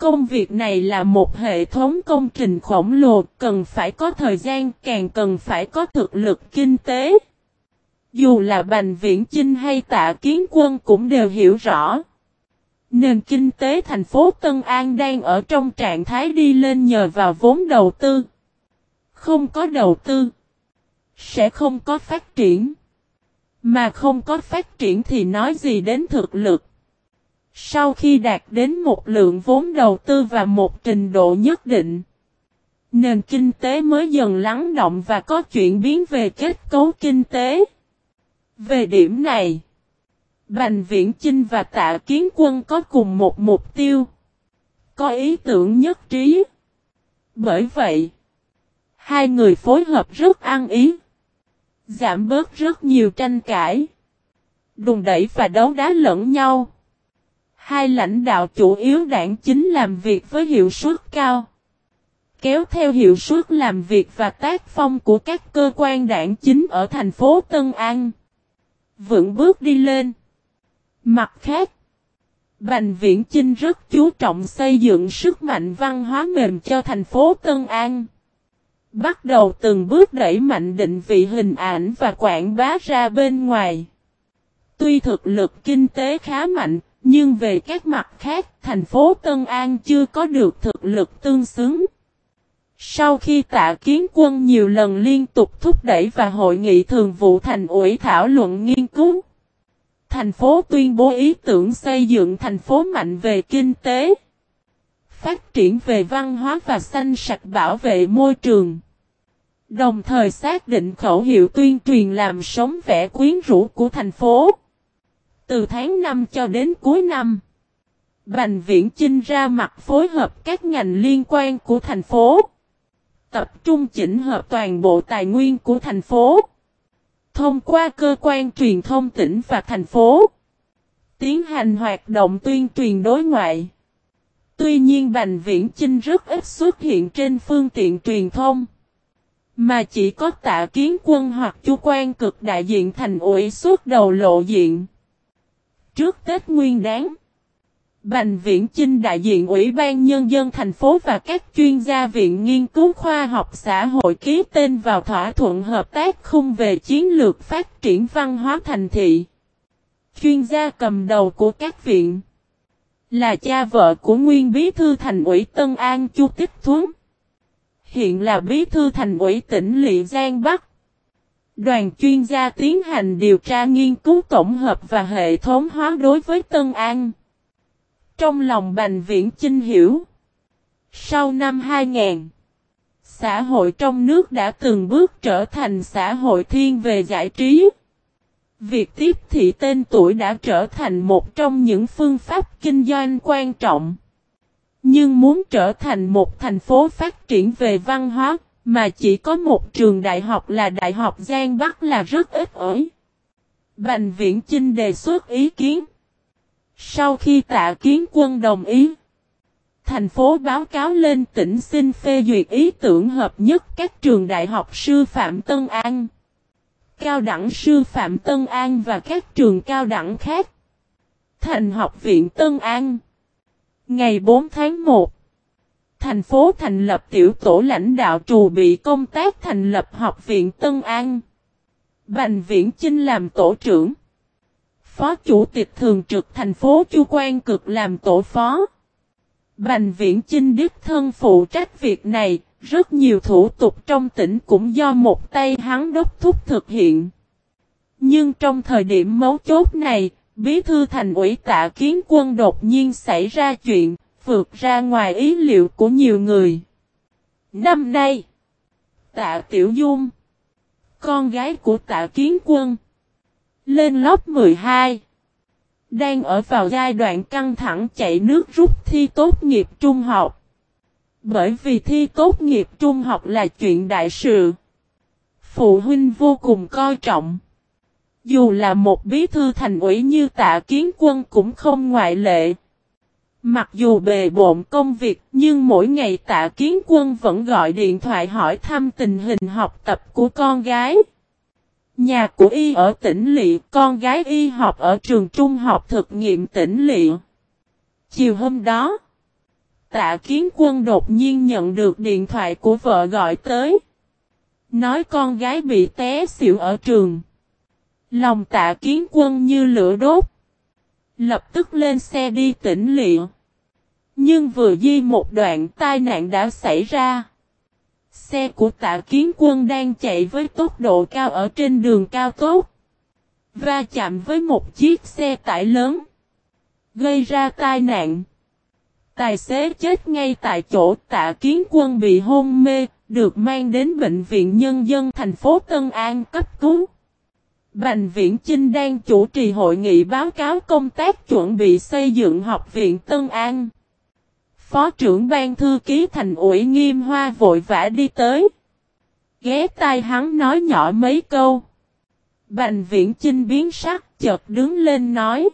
Công việc này là một hệ thống công trình khổng lồ, cần phải có thời gian, càng cần phải có thực lực kinh tế. Dù là Bành Viễn Chinh hay Tạ Kiến Quân cũng đều hiểu rõ. Nền kinh tế thành phố Tân An đang ở trong trạng thái đi lên nhờ vào vốn đầu tư. Không có đầu tư, sẽ không có phát triển. Mà không có phát triển thì nói gì đến thực lực. Sau khi đạt đến một lượng vốn đầu tư và một trình độ nhất định, nền kinh tế mới dần lắng động và có chuyển biến về kết cấu kinh tế. Về điểm này, Bành Viễn Chinh và Tạ Kiến Quân có cùng một mục tiêu, có ý tưởng nhất trí. Bởi vậy, hai người phối hợp rất ăn ý, giảm bớt rất nhiều tranh cãi, đùng đẩy và đấu đá lẫn nhau. Hai lãnh đạo chủ yếu đảng chính làm việc với hiệu suất cao. Kéo theo hiệu suất làm việc và tác phong của các cơ quan đảng chính ở thành phố Tân An. Vững bước đi lên. Mặt khác, Bành Viễn Chinh rất chú trọng xây dựng sức mạnh văn hóa mềm cho thành phố Tân An. Bắt đầu từng bước đẩy mạnh định vị hình ảnh và quảng bá ra bên ngoài. Tuy thực lực kinh tế khá mạnh, nhưng về các mặt khác, thành phố Tân An chưa có được thực lực tương xứng. Sau khi tạ kiến quân nhiều lần liên tục thúc đẩy và hội nghị thường vụ thành ủy thảo luận nghiên cứu, thành phố tuyên bố ý tưởng xây dựng thành phố mạnh về kinh tế, phát triển về văn hóa và xanh sạch bảo vệ môi trường. Đồng thời xác định khẩu hiệu tuyên truyền làm sống vẻ quyến rũ của thành phố. Từ tháng 5 cho đến cuối năm, Bành Viễn Chinh ra mặt phối hợp các ngành liên quan của thành phố. Tập trung chỉnh hợp toàn bộ tài nguyên của thành phố. Thông qua cơ quan truyền thông tỉnh và thành phố. Tiến hành hoạt động tuyên truyền đối ngoại. Tuy nhiên Bành Viễn Chinh rất ít xuất hiện trên phương tiện truyền thông. Mà chỉ có tạ kiến quân hoặc chu quan cực đại diện thành ủy suốt đầu lộ diện. Trước Tết Nguyên Đán, Bành Viễn Chinh đại diện Ủy ban Nhân dân thành phố và các chuyên gia Viện Nghiên cứu Khoa học xã hội ký tên vào thỏa thuận hợp tác khung về chiến lược phát triển văn hóa thành thị. Chuyên gia cầm đầu của các viện là cha vợ của nguyên bí thư thành ủy Tân An Chu Tích Thuấn. Hiện là bí thư thành ủy tỉnh Lị Giang Bắc. Đoàn chuyên gia tiến hành điều tra nghiên cứu tổng hợp và hệ thống hóa đối với Tân An. Trong lòng Bành Viễn Chinh hiểu. Sau năm 2000, xã hội trong nước đã từng bước trở thành xã hội thiên về giải trí. Việc tiếp thị tên tuổi đã trở thành một trong những phương pháp kinh doanh quan trọng. Nhưng muốn trở thành một thành phố phát triển về văn hóa, mà chỉ có một trường đại học là Đại học Giang Bắc là rất ít ỏi. Bành Viễn Chinh đề xuất ý kiến. Sau khi tạ kiến quân đồng ý, thành phố báo cáo lên tỉnh xin phê duyệt ý tưởng hợp nhất các trường đại học sư phạm Tân An, cao đẳng sư phạm Tân An và các trường cao đẳng khác. Thành học viện Tân An Ngày 4 tháng 1 Thành phố thành lập tiểu tổ lãnh đạo trù bị công tác thành lập học viện Tân An. Bành Viễn Chinh làm tổ trưởng. Phó chủ tịch thường trực thành phố Chu Quan Cực làm tổ phó. Bành Viễn Chinh đích thân phụ trách việc này, rất nhiều thủ tục trong tỉnh cũng do một tay hắn đốc thúc thực hiện. Nhưng trong thời điểm mấu chốt này, bí thư thành ủy tạ kiến quân đột nhiên xảy ra chuyện, vượt ra ngoài ý liệu của nhiều người. Năm nay, tạ tiểu dung, con gái của tạ kiến quân, lên lớp 12. Đang ở vào giai đoạn căng thẳng chạy nước rút thi tốt nghiệp trung học. Bởi vì thi tốt nghiệp trung học là chuyện đại sự. Phụ huynh vô cùng coi trọng. Dù là một bí thư thành ủy như tạ kiến quân cũng không ngoại lệ. Mặc dù bề bộn công việc nhưng mỗi ngày tạ kiến quân vẫn gọi điện thoại hỏi thăm tình hình học tập của con gái. Nhà của y ở tỉnh Lị, con gái y học ở trường trung học thực nghiệm tỉnh Lị. Chiều hôm đó, Tạ kiến quân đột nhiên nhận được điện thoại của vợ gọi tới. Nói con gái bị té xỉu ở trường. Lòng tạ kiến quân như lửa đốt. Lập tức lên xe đi tỉnh liệu. Nhưng vừa di một đoạn tai nạn đã xảy ra. Xe của tạ kiến quân đang chạy với tốc độ cao ở trên đường cao tốc. Va chạm với một chiếc xe tải lớn. Gây ra tai nạn. Tài xế chết ngay tại chỗ tạ kiến quân bị hôn mê, được mang đến Bệnh viện Nhân dân thành phố Tân An cấp cứu. Bành Viễn Chinh đang chủ trì hội nghị báo cáo công tác chuẩn bị xây dựng học viện Tân An. Phó trưởng ban thư ký thành ủy nghiêm hoa vội vã đi tới. Ghé tai hắn nói nhỏ mấy câu. Bành Viễn Chinh biến sắc chợt đứng lên nói.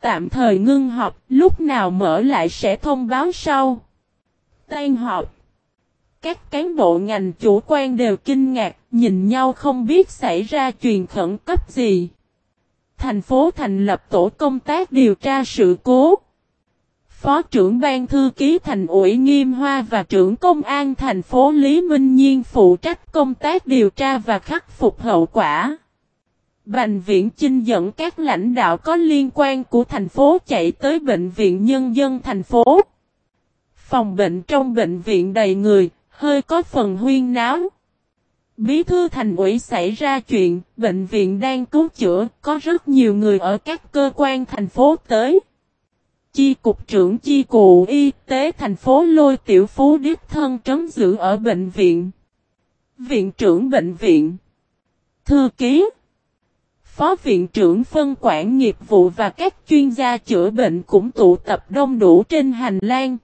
Tạm thời ngưng họp, lúc nào mở lại sẽ thông báo sau. Tan họp. Các cán bộ ngành chủ quan đều kinh ngạc, nhìn nhau không biết xảy ra chuyện khẩn cấp gì. Thành phố thành lập tổ công tác điều tra sự cố. Phó trưởng ban thư ký thành ủy Nghiêm Hoa và trưởng công an thành phố Lý Minh Nhiên phụ trách công tác điều tra và khắc phục hậu quả. Bành viện Chinh dẫn các lãnh đạo có liên quan của thành phố chạy tới Bệnh viện Nhân dân thành phố. Phòng bệnh trong bệnh viện đầy người, hơi có phần huyên náo. Bí thư thành ủy xảy ra chuyện, bệnh viện đang cứu chữa, có rất nhiều người ở các cơ quan thành phố tới. Chi cục trưởng chi cụ y tế thành phố lôi tiểu phú đích thân trấn giữ ở bệnh viện. Viện trưởng bệnh viện. Thư ký. Phó viện trưởng phân quản nghiệp vụ và các chuyên gia chữa bệnh cũng tụ tập đông đủ trên hành lang.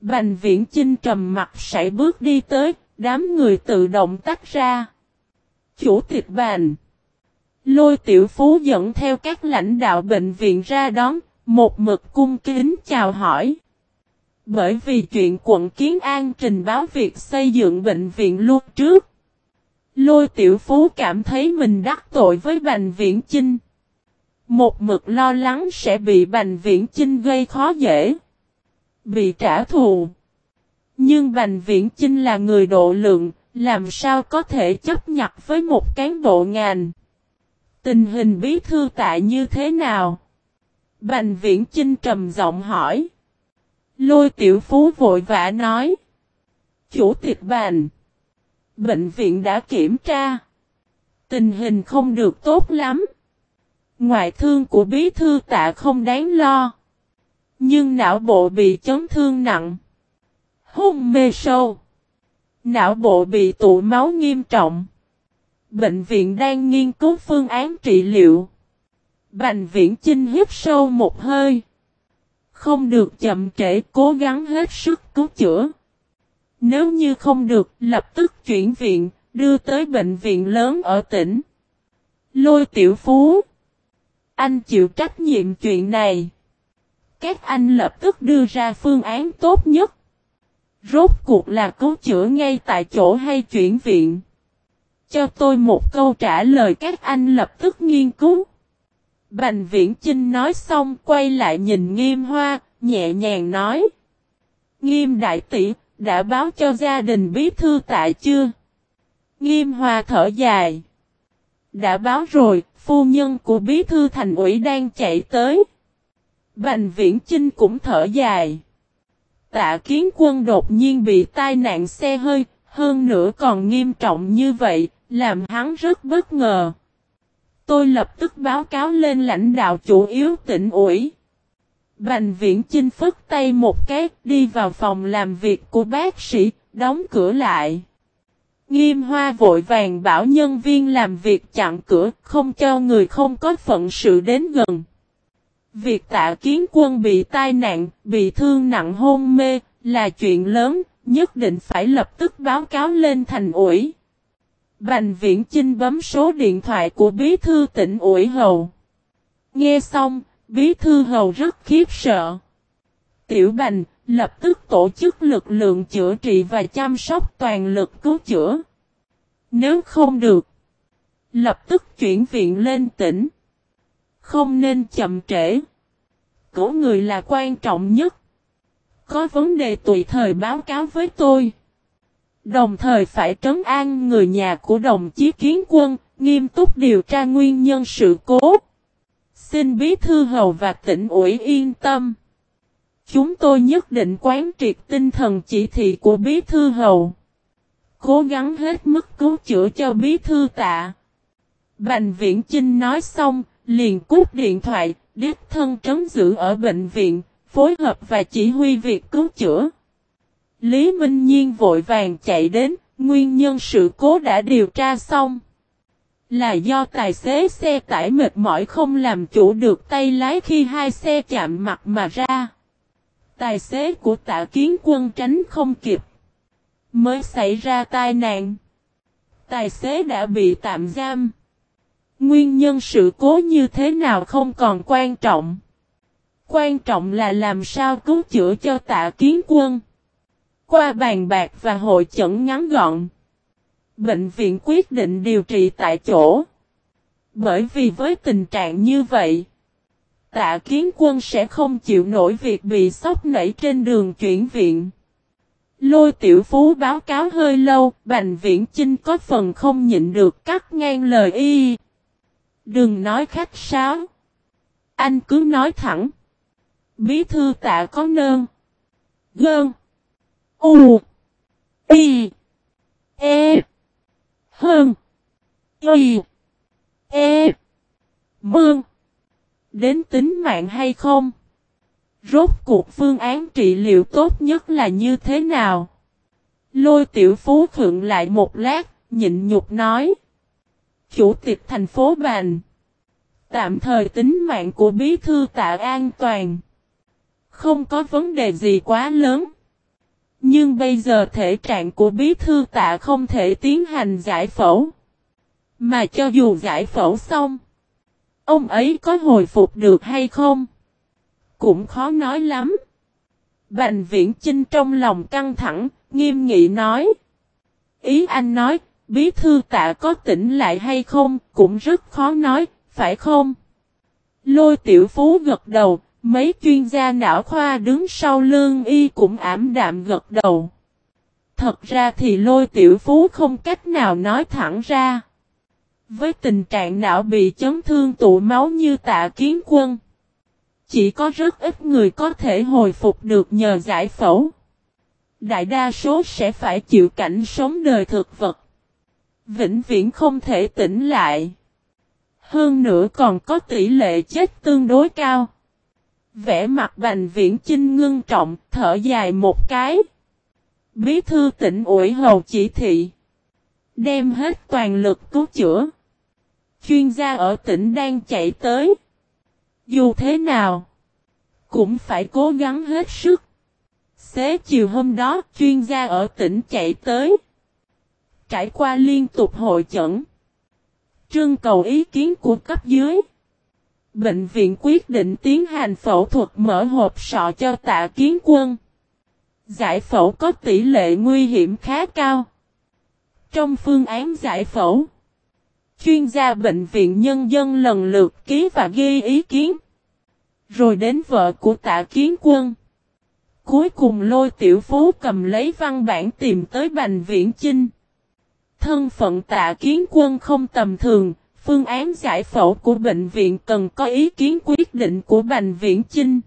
Bành viễn chinh trầm mặt sải bước đi tới, đám người tự động tách ra. Chủ tịch bành. Lôi tiểu phú dẫn theo các lãnh đạo bệnh viện ra đón, một mực cung kính chào hỏi. Bởi vì chuyện quận Kiến An trình báo việc xây dựng bệnh viện luôn trước. Lôi tiểu phú cảm thấy mình đắc tội với Bành Viễn Chinh. Một mực lo lắng sẽ bị Bành Viễn Chinh gây khó dễ. Bị trả thù. Nhưng Bành Viễn Chinh là người độ lượng, làm sao có thể chấp nhặt với một cán bộ ngành. Tình hình bí thư tại như thế nào? Bành Viễn Chinh trầm giọng hỏi. Lôi tiểu phú vội vã nói. Chủ tịch Bành. Bệnh viện đã kiểm tra. Tình hình không được tốt lắm. Ngoại thương của bí thư tạ không đáng lo. Nhưng não bộ bị chấn thương nặng. Hôn mê sâu. Não bộ bị tụ máu nghiêm trọng. Bệnh viện đang nghiên cứu phương án trị liệu. Bành viễn chinh hít sâu một hơi. Không được chậm trễ cố gắng hết sức cứu chữa. Nếu như không được, lập tức chuyển viện, đưa tới bệnh viện lớn ở tỉnh. Lôi tiểu phú. Anh chịu trách nhiệm chuyện này. Các anh lập tức đưa ra phương án tốt nhất. Rốt cuộc là cứu chữa ngay tại chỗ hay chuyển viện. Cho tôi một câu trả lời các anh lập tức nghiên cứu. Bành viễn Chinh nói xong quay lại nhìn nghiêm hoa, nhẹ nhàng nói. Nghiêm đại tỷ, đã báo cho gia đình bí thư tại chưa? Nghiêm hoa thở dài. Đã báo rồi, phu nhân của bí thư thành ủy đang chạy tới. Bành viễn Chinh cũng thở dài. Tạ kiến quân đột nhiên bị tai nạn xe hơi, hơn nữa còn nghiêm trọng như vậy, làm hắn rất bất ngờ. Tôi lập tức báo cáo lên lãnh đạo chủ yếu tỉnh ủy. Bành viễn chinh phức tay một cái đi vào phòng làm việc của bác sĩ, đóng cửa lại. Nghiêm hoa vội vàng bảo nhân viên làm việc chặn cửa, không cho người không có phận sự đến gần. Việc tạ kiến quân bị tai nạn, bị thương nặng hôn mê, là chuyện lớn, nhất định phải lập tức báo cáo lên thành ủy. Bành viễn Chinh bấm số điện thoại của bí thư tỉnh ủy hầu. Nghe xong, bí thư hầu rất khiếp sợ. Tiểu Bành, lập tức tổ chức lực lượng chữa trị và chăm sóc toàn lực cứu chữa. Nếu không được, lập tức chuyển viện lên tỉnh. Không nên chậm trễ. Cổ người là quan trọng nhất. Có vấn đề tùy thời báo cáo với tôi. Đồng thời phải trấn an người nhà của đồng chí kiến quân, nghiêm túc điều tra nguyên nhân sự cố. Xin bí thư hầu và tỉnh ủy yên tâm. Chúng tôi nhất định quán triệt tinh thần chỉ thị của bí thư hầu. Cố gắng hết mức cứu chữa cho bí thư tạ. Bành viễn Chinh nói xong, liền cút điện thoại, đích thân trấn giữ ở bệnh viện, phối hợp và chỉ huy việc cứu chữa. Lý Minh Nhiên vội vàng chạy đến, nguyên nhân sự cố đã điều tra xong. Là do tài xế xe tải mệt mỏi không làm chủ được tay lái khi hai xe chạm mặt mà ra. Tài xế của tạ kiến quân tránh không kịp. Mới xảy ra tai nạn. Tài xế đã bị tạm giam. Nguyên nhân sự cố như thế nào không còn quan trọng. Quan trọng là làm sao cứu chữa cho tạ kiến quân. Qua bàn bạc và hội chẩn ngắn gọn. Bệnh viện quyết định điều trị tại chỗ. Bởi vì với tình trạng như vậy, tạ kiến quân sẽ không chịu nổi việc bị sốc nảy trên đường chuyển viện. Lôi tiểu phú báo cáo hơi lâu, Bành Viễn Chinh có phần không nhịn được cắt ngang lời y. Đừng nói khách sáo. Anh cứ nói thẳng. Bí thư tạ có nơn. Gơn. U. Y. E. Hơn. Y. E. Mương. Đến tính mạng hay không? Rốt cuộc phương án trị liệu tốt nhất là như thế nào? Lôi tiểu phú thượng lại một lát, nhịn nhục nói. Chủ tịch thành phố Bàn Tạm thời tính mạng của bí thư tạ an toàn. Không có vấn đề gì quá lớn. Nhưng bây giờ thể trạng của bí thư tạ không thể tiến hành giải phẫu. Mà cho dù giải phẫu xong, ông ấy có hồi phục được hay không? Cũng khó nói lắm. Bành viễn Trinh trong lòng căng thẳng, nghiêm nghị nói. Ý anh nói, bí thư tạ có tỉnh lại hay không, cũng rất khó nói, phải không? Lôi tiểu phú gật đầu, mấy chuyên gia não khoa đứng sau lương y cũng ảm đạm gật đầu. Thật ra thì lôi tiểu phú không cách nào nói thẳng ra. Với tình trạng não bị chấn thương tụ máu như tạ kiến quân. Chỉ có rất ít người có thể hồi phục được nhờ giải phẫu. Đại đa số sẽ phải chịu cảnh sống đời thực vật. Vĩnh viễn không thể tỉnh lại. Hơn nữa còn có tỷ lệ chết tương đối cao. Vẽ mặt bành viễn chinh ngưng trọng, thở dài một cái. Bí thư tỉnh ủy hầu chỉ thị. Đem hết toàn lực cứu chữa. Chuyên gia ở tỉnh đang chạy tới. Dù thế nào, cũng phải cố gắng hết sức. Xế chiều hôm đó, chuyên gia ở tỉnh chạy tới. Trải qua liên tục hội chẩn. Trưng cầu ý kiến của cấp dưới. Bệnh viện quyết định tiến hành phẫu thuật mở hộp sọ cho tạ kiến quân. Giải phẫu có tỷ lệ nguy hiểm khá cao. Trong phương án giải phẫu, chuyên gia bệnh viện nhân dân lần lượt ký và ghi ý kiến. Rồi đến vợ của tạ kiến quân. Cuối cùng lôi tiểu phú cầm lấy văn bản tìm tới Bành Viễn Chinh. Thân phận tạ kiến quân không tầm thường, phương án giải phẫu của bệnh viện cần có ý kiến quyết định của Bành Viễn Chinh.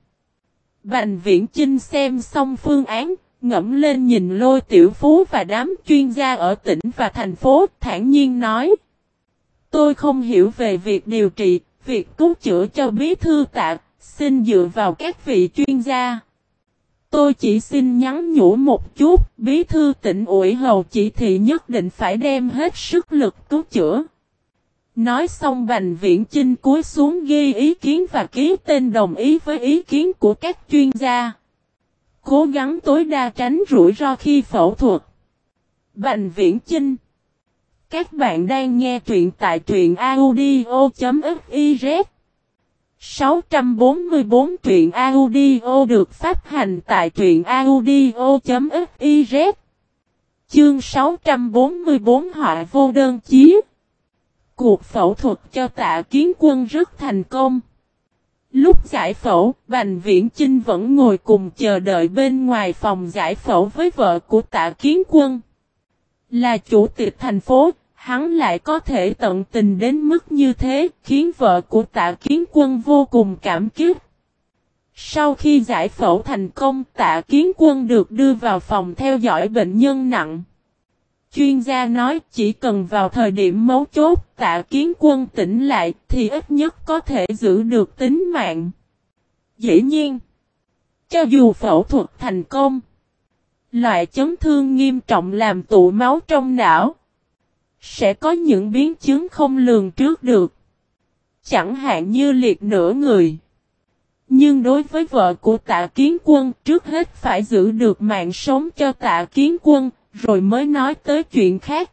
Bành Viễn Chinh xem xong phương án, ngẫm lên nhìn lôi tiểu phú và đám chuyên gia ở tỉnh và thành phố, thản nhiên nói. Tôi không hiểu về việc điều trị, việc cứu chữa cho bí thư tạ, xin dựa vào các vị chuyên gia. Tôi chỉ xin nhắn nhủ một chút, bí thư tỉnh ủy hầu chỉ thị nhất định phải đem hết sức lực cứu chữa. Nói xong Bành Viễn Chinh cúi xuống ghi ý kiến và ký tên đồng ý với ý kiến của các chuyên gia. Cố gắng tối đa tránh rủi ro khi phẫu thuật. Bành Viễn Chinh Các bạn đang nghe truyện tại truyện audio.fif 644 truyện audio được phát hành tại truyện audio.fiz Chương 644 họa vô đơn chí Cuộc phẫu thuật cho tạ kiến quân rất thành công. Lúc giải phẫu, Bành Viễn Chinh vẫn ngồi cùng chờ đợi bên ngoài phòng giải phẫu với vợ của tạ kiến quân. Là chủ tịch thành phố, hắn lại có thể tận tình đến mức như thế, khiến vợ của tạ kiến quân vô cùng cảm kích. Sau khi giải phẫu thành công, tạ kiến quân được đưa vào phòng theo dõi bệnh nhân nặng. Chuyên gia nói chỉ cần vào thời điểm mấu chốt tạ kiến quân tỉnh lại thì ít nhất có thể giữ được tính mạng. Dĩ nhiên, cho dù phẫu thuật thành công, loại chấn thương nghiêm trọng làm tụ máu trong não, sẽ có những biến chứng không lường trước được. Chẳng hạn như liệt nửa người. Nhưng đối với vợ của tạ kiến quân trước hết phải giữ được mạng sống cho tạ kiến quân, rồi mới nói tới chuyện khác.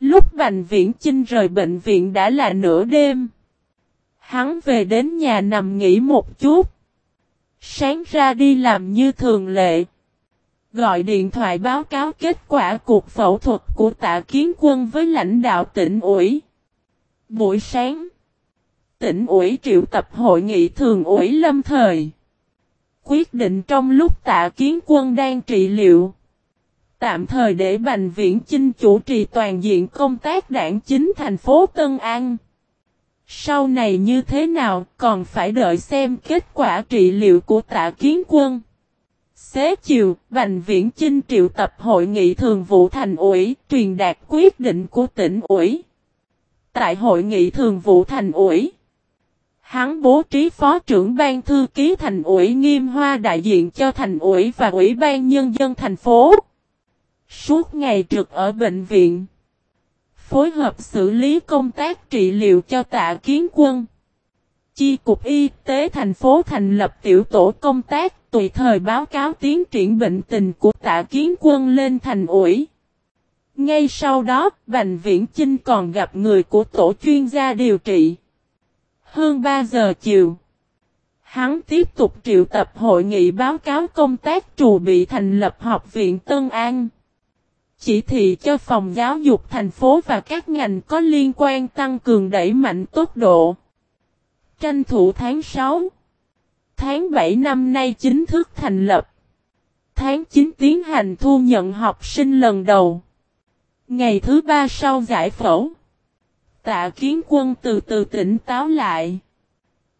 Lúc Bành Viễn Chinh rời bệnh viện đã là nửa đêm. Hắn về đến nhà nằm nghỉ một chút. Sáng ra đi làm như thường lệ. Gọi điện thoại báo cáo kết quả cuộc phẫu thuật của tạ kiến quân với lãnh đạo tỉnh ủy. Buổi sáng, tỉnh ủy triệu tập hội nghị thường ủy lâm thời. Quyết định trong lúc tạ kiến quân đang trị liệu. Tạm thời để Bành Viễn Chinh chủ trì toàn diện công tác đảng chính thành phố Tân An. Sau này như thế nào còn phải đợi xem kết quả trị liệu của tạ kiến quân. Xế chiều, Bành Viễn Chinh triệu tập hội nghị thường vụ thành ủy, truyền đạt quyết định của tỉnh ủy. Tại hội nghị thường vụ thành ủy, hắn bố trí phó trưởng ban thư ký thành ủy nghiêm hoa đại diện cho thành ủy và ủy ban nhân dân thành phố. Suốt ngày trực ở bệnh viện. Phối hợp xử lý công tác trị liệu cho tạ kiến quân. Chi cục y tế thành phố thành lập tiểu tổ công tác tùy thời báo cáo tiến triển bệnh tình của tạ kiến quân lên thành ủi. Ngay sau đó, Bành Viễn Chinh còn gặp người của tổ chuyên gia điều trị. Hơn 3 giờ chiều, hắn tiếp tục triệu tập hội nghị báo cáo công tác trù bị thành lập học viện Tân An. Chỉ thị cho phòng giáo dục thành phố và các ngành có liên quan tăng cường đẩy mạnh tốc độ. Tranh thủ tháng 6 Tháng 7 năm nay chính thức thành lập. Tháng 9 tiến hành thu nhận học sinh lần đầu. Ngày thứ ba sau giải phẫu. Tạ kiến quân từ từ tỉnh táo lại.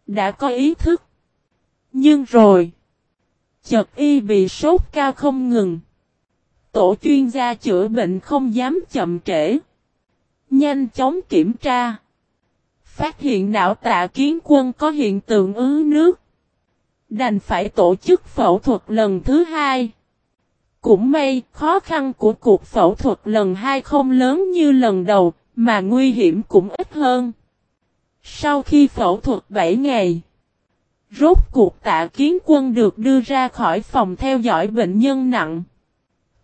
Đã có ý thức. Nhưng rồi. Chợt y bị sốt cao không ngừng. Tổ chuyên gia chữa bệnh không dám chậm trễ. Nhanh chóng kiểm tra. Phát hiện não tạ kiến quân có hiện tượng ứ nước. Đành phải tổ chức phẫu thuật lần thứ hai. Cũng may, khó khăn của cuộc phẫu thuật lần hai không lớn như lần đầu, mà nguy hiểm cũng ít hơn. Sau khi phẫu thuật 7 ngày, rốt cuộc tạ kiến quân được đưa ra khỏi phòng theo dõi bệnh nhân nặng.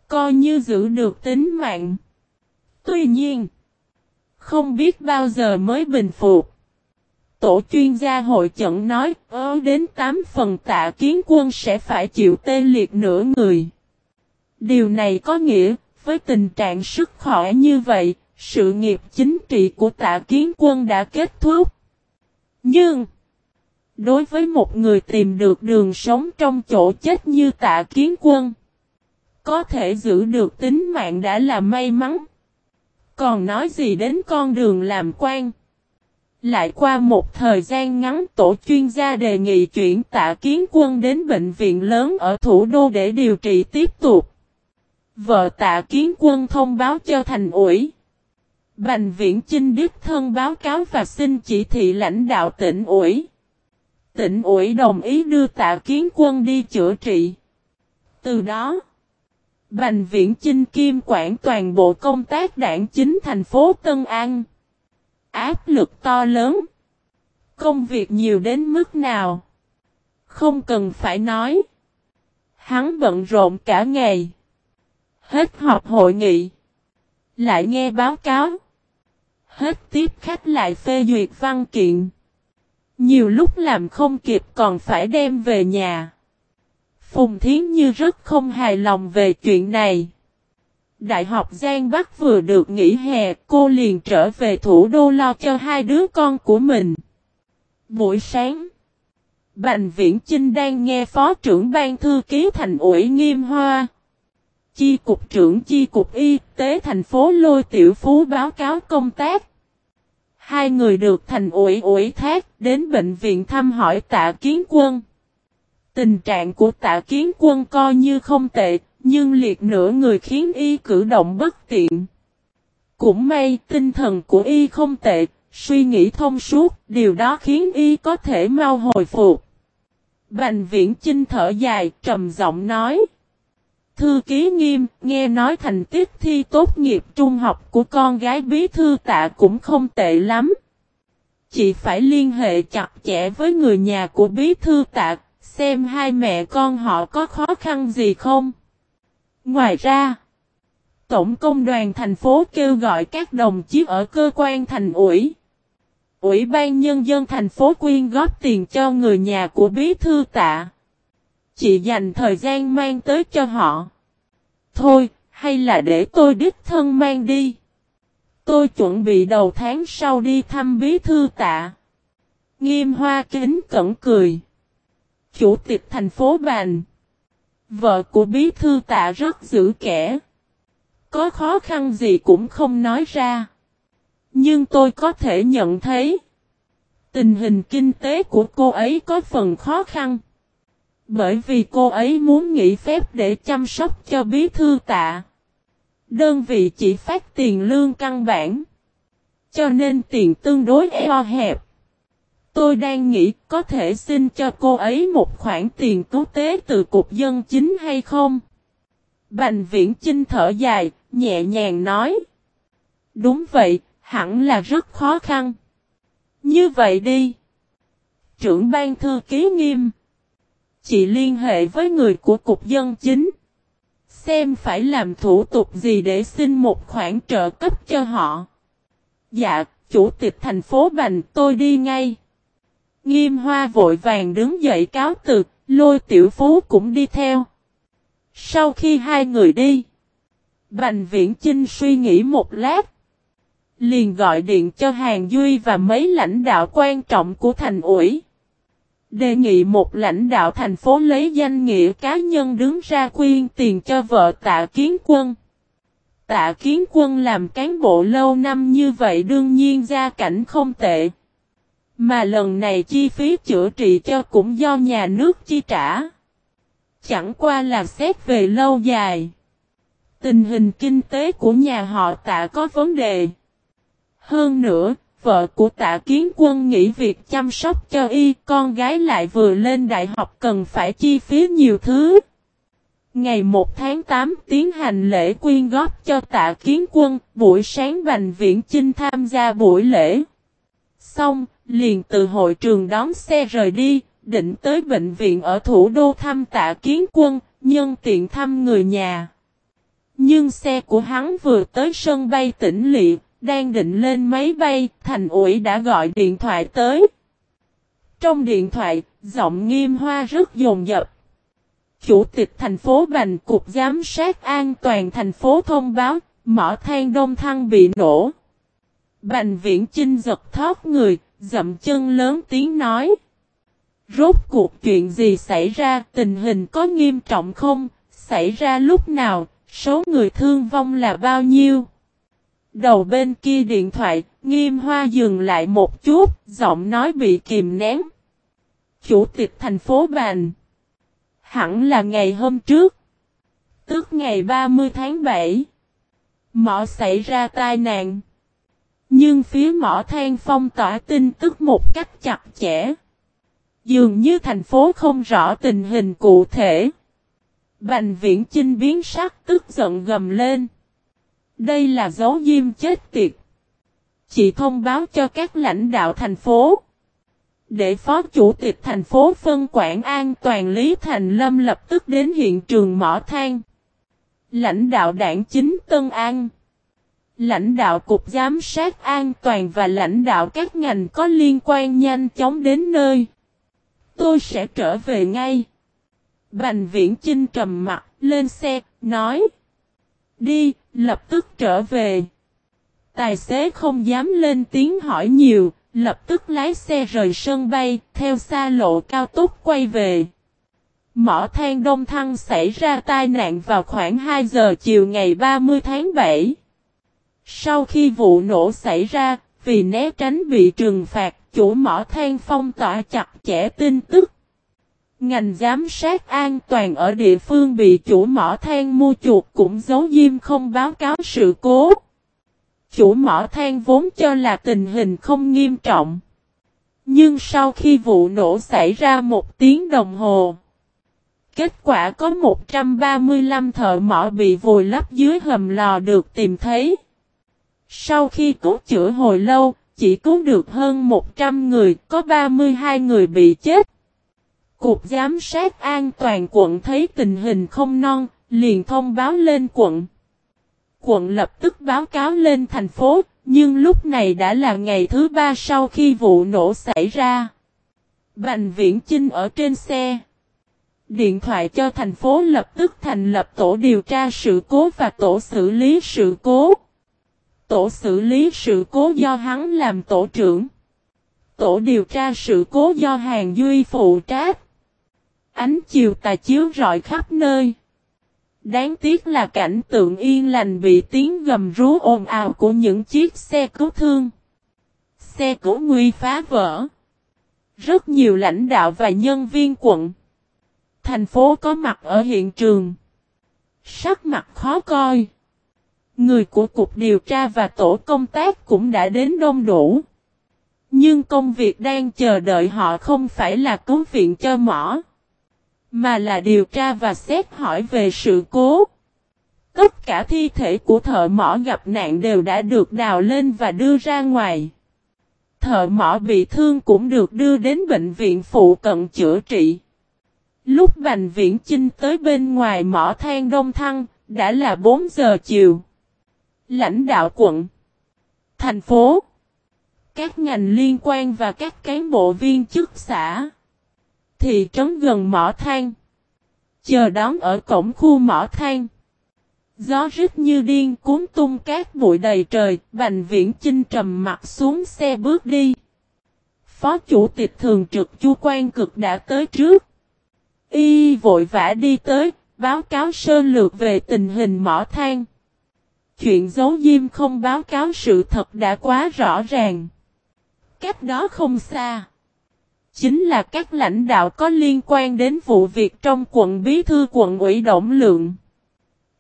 Coi như giữ được tính mạng. Tuy nhiên, không biết bao giờ mới bình phục. Tổ chuyên gia hội chẩn nói, ớ đến 8 phần tạ kiến quân sẽ phải chịu tê liệt nửa người. Điều này có nghĩa, với tình trạng sức khỏe như vậy, sự nghiệp chính trị của tạ kiến quân đã kết thúc. Nhưng, đối với một người tìm được đường sống trong chỗ chết như tạ kiến quân, có thể giữ được tính mạng đã là may mắn. Còn nói gì đến con đường làm quan? Lại qua một thời gian ngắn tổ chuyên gia đề nghị chuyển tạ kiến quân đến bệnh viện lớn ở thủ đô để điều trị tiếp tục. Vợ tạ kiến quân thông báo cho thành ủy. Bành viện Chinh Đức thân báo cáo và xin chỉ thị lãnh đạo tỉnh ủy. Tỉnh ủy đồng ý đưa tạ kiến quân đi chữa trị. Từ đó, Bành Viễn Chinh Kim quản toàn bộ công tác đảng chính thành phố Tân An. Áp lực to lớn. Công việc nhiều đến mức nào? Không cần phải nói. Hắn bận rộn cả ngày. Hết họp hội nghị. Lại nghe báo cáo. Hết tiếp khách lại phê duyệt văn kiện. Nhiều lúc làm không kịp còn phải đem về nhà. Phùng Thiến Như rất không hài lòng về chuyện này. Đại học Giang Bắc vừa được nghỉ hè, cô liền trở về thủ đô lo cho hai đứa con của mình. Buổi sáng, Bành Viễn Chinh đang nghe Phó trưởng ban thư ký thành ủy Nghiêm Hoa. Chi cục trưởng chi cục y tế thành phố Lôi Tiểu Phú báo cáo công tác. Hai người được thành ủy ủy thác đến bệnh viện thăm hỏi tạ kiến quân. Tình trạng của tạ kiến quân coi như không tệ, nhưng liệt nửa người khiến y cử động bất tiện. Cũng may tinh thần của y không tệ, suy nghĩ thông suốt, điều đó khiến y có thể mau hồi phục. Bành viễn chinh thở dài, trầm giọng nói. Thư ký nghiêm, nghe nói thành tích thi tốt nghiệp trung học của con gái bí thư tạ cũng không tệ lắm. Chị phải liên hệ chặt chẽ với người nhà của bí thư tạ, xem hai mẹ con họ có khó khăn gì không. Ngoài ra, Tổng công đoàn thành phố kêu gọi các đồng chí ở cơ quan thành ủy. Ủy ban Nhân dân thành phố quyên góp tiền cho người nhà của bí thư tạ. Chị dành thời gian mang tới cho họ. Thôi, hay là để tôi đích thân mang đi. Tôi chuẩn bị đầu tháng sau đi thăm bí thư tạ. Nghiêm hoa kính cẩn cười. Chủ tịch thành phố Bành. Vợ của bí thư tạ rất giữ kẻ. Có khó khăn gì cũng không nói ra. Nhưng tôi có thể nhận thấy. Tình hình kinh tế của cô ấy có phần khó khăn. Bởi vì cô ấy muốn nghỉ phép để chăm sóc cho bí thư tạ. Đơn vị chỉ phát tiền lương căn bản. Cho nên tiền tương đối eo hẹp. Tôi đang nghĩ có thể xin cho cô ấy một khoản tiền cứu tế từ cục dân chính hay không? Bành viễn chinh thở dài, nhẹ nhàng nói. Đúng vậy, hẳn là rất khó khăn. Như vậy đi. Trưởng ban thư ký nghiêm. Chị liên hệ với người của cục dân chính. Xem phải làm thủ tục gì để xin một khoản trợ cấp cho họ. Dạ, chủ tịch thành phố Bành tôi đi ngay. Nghiêm hoa vội vàng đứng dậy cáo từ, lôi tiểu phú cũng đi theo. Sau khi hai người đi, Bành viễn Chinh suy nghĩ một lát. Liền gọi điện cho Hàng Duy và mấy lãnh đạo quan trọng của thành ủy. Đề nghị một lãnh đạo thành phố lấy danh nghĩa cá nhân đứng ra quyên tiền cho vợ tạ kiến quân. Tạ kiến quân làm cán bộ lâu năm như vậy đương nhiên gia cảnh không tệ. Mà lần này chi phí chữa trị cho cũng do nhà nước chi trả. Chẳng qua là xét về lâu dài. Tình hình kinh tế của nhà họ tạ có vấn đề. Hơn nữa, vợ của tạ kiến quân nghĩ việc chăm sóc cho y, con gái lại vừa lên đại học cần phải chi phí nhiều thứ. Ngày 1 tháng 8 tiến hành lễ quyên góp cho tạ kiến quân, buổi sáng Bành Viễn Chinh tham gia buổi lễ. Xong, liền từ hội trường đón xe rời đi, định tới bệnh viện ở thủ đô thăm tạ kiến quân, nhân tiện thăm người nhà. Nhưng xe của hắn vừa tới sân bay tỉnh lị, đang định lên máy bay, thành ủy đã gọi điện thoại tới. Trong điện thoại, giọng nghiêm hoa rất dồn dập. Chủ tịch thành phố Bành Cục Giám sát An toàn thành phố thông báo, mỏ than đông thăng bị nổ. Bành viễn chinh giật thoát người, dậm chân lớn tiếng nói. Rốt cuộc chuyện gì xảy ra, tình hình có nghiêm trọng không, xảy ra lúc nào, số người thương vong là bao nhiêu? Đầu bên kia điện thoại, nghiêm hoa dừng lại một chút, giọng nói bị kìm nén. Chủ tịch thành phố Bành. Hẳn là ngày hôm trước. Tức ngày 30 tháng 7. Mỏ xảy ra tai nạn. Nhưng phía mỏ than phong tỏa tin tức một cách chặt chẽ. Dường như thành phố không rõ tình hình cụ thể. Bành viễn chinh biến sắc tức giận gầm lên. Đây là dấu diêm chết tiệt. Chị thông báo cho các lãnh đạo thành phố. Để phó chủ tịch thành phố phân quản an toàn Lý Thành Lâm lập tức đến hiện trường mỏ than. Lãnh đạo đảng chính Tân An. Lãnh đạo Cục Giám sát An toàn và lãnh đạo các ngành có liên quan nhanh chóng đến nơi. Tôi sẽ trở về ngay. Bành viễn Trinh trầm mặt, lên xe, nói. Đi, lập tức trở về. Tài xế không dám lên tiếng hỏi nhiều, lập tức lái xe rời sân bay, theo xa lộ cao tốc quay về. Mỏ than Đông Thăng xảy ra tai nạn vào khoảng 2 giờ chiều ngày 30 tháng 7. Sau khi vụ nổ xảy ra, vì né tránh bị trừng phạt, chủ mỏ than phong tỏa chặt chẽ tin tức. Ngành giám sát an toàn ở địa phương bị chủ mỏ than mua chuột cũng giấu diêm không báo cáo sự cố. Chủ mỏ than vốn cho là tình hình không nghiêm trọng. Nhưng sau khi vụ nổ xảy ra một tiếng đồng hồ, kết quả có 135 thợ mỏ bị vùi lấp dưới hầm lò được tìm thấy. Sau khi cứu chữa hồi lâu, chỉ cứu được hơn 100 người, có 32 người bị chết. Cục giám sát an toàn quận thấy tình hình không non, liền thông báo lên quận. Quận lập tức báo cáo lên thành phố, nhưng lúc này đã là ngày thứ ba sau khi vụ nổ xảy ra. Bành viễn Chinh ở trên xe. Điện thoại cho thành phố lập tức thành lập tổ điều tra sự cố và tổ xử lý sự cố. Tổ xử lý sự cố do hắn làm tổ trưởng. Tổ điều tra sự cố do Hàng Duy phụ trách. Ánh chiều tà chiếu rọi khắp nơi. Đáng tiếc là cảnh tượng yên lành bị tiếng gầm rú ồn ào của những chiếc xe cứu thương. Xe cứu nguy phá vỡ. Rất nhiều lãnh đạo và nhân viên quận. Thành phố có mặt ở hiện trường. Sắc mặt khó coi. Người của Cục Điều tra và Tổ công tác cũng đã đến đông đủ. Nhưng công việc đang chờ đợi họ không phải là cứu viện cho mỏ. Mà là điều tra và xét hỏi về sự cố. Tất cả thi thể của thợ mỏ gặp nạn đều đã được đào lên và đưa ra ngoài. Thợ mỏ bị thương cũng được đưa đến bệnh viện phụ cận chữa trị. Lúc Bành Viễn Chinh tới bên ngoài mỏ than Đông Thăng, đã là 4 giờ chiều. Lãnh đạo quận, thành phố, các ngành liên quan và các cán bộ viên chức xã, thị trấn gần mỏ than, chờ đón ở cổng khu mỏ than. Gió rít như điên cuốn tung cát bụi đầy trời, Bành Viễn Chinh trầm mặt xuống xe bước đi. Phó chủ tịch thường trực Chu Quan Cực đã tới trước. Y vội vã đi tới, báo cáo sơ lược về tình hình mỏ than. Chuyện giấu diêm không báo cáo sự thật đã quá rõ ràng. Cách đó không xa. Chính là các lãnh đạo có liên quan đến vụ việc trong quận bí thư quận ủy Động Lượng.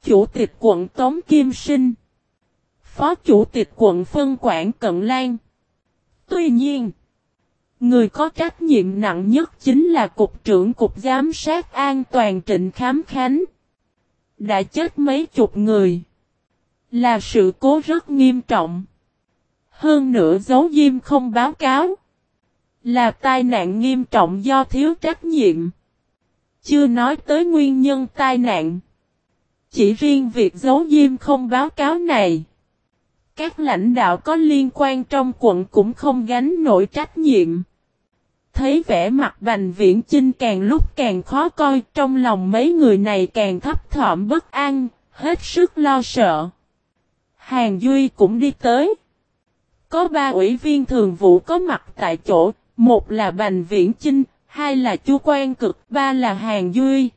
Chủ tịch quận Tống Kim Sinh. Phó chủ tịch quận Phân Quảng Cận Lan. Tuy nhiên, người có trách nhiệm nặng nhất chính là Cục trưởng Cục Giám sát An toàn Trịnh Khám Khánh. Đã chết mấy chục người. Là sự cố rất nghiêm trọng. Hơn nữa dấu diêm không báo cáo. Là tai nạn nghiêm trọng do thiếu trách nhiệm. Chưa nói tới nguyên nhân tai nạn. Chỉ riêng việc giấu diêm không báo cáo này. Các lãnh đạo có liên quan trong quận cũng không gánh nổi trách nhiệm. Thấy vẻ mặt Bành Viễn Chinh càng lúc càng khó coi, trong lòng mấy người này càng thấp thỏm bất an, hết sức lo sợ. Hàng Duy cũng đi tới. Có ba ủy viên thường vụ có mặt tại chỗ, một là Bành Viễn Chinh, hai là Chu Quan Cực, ba là Hàng Duy.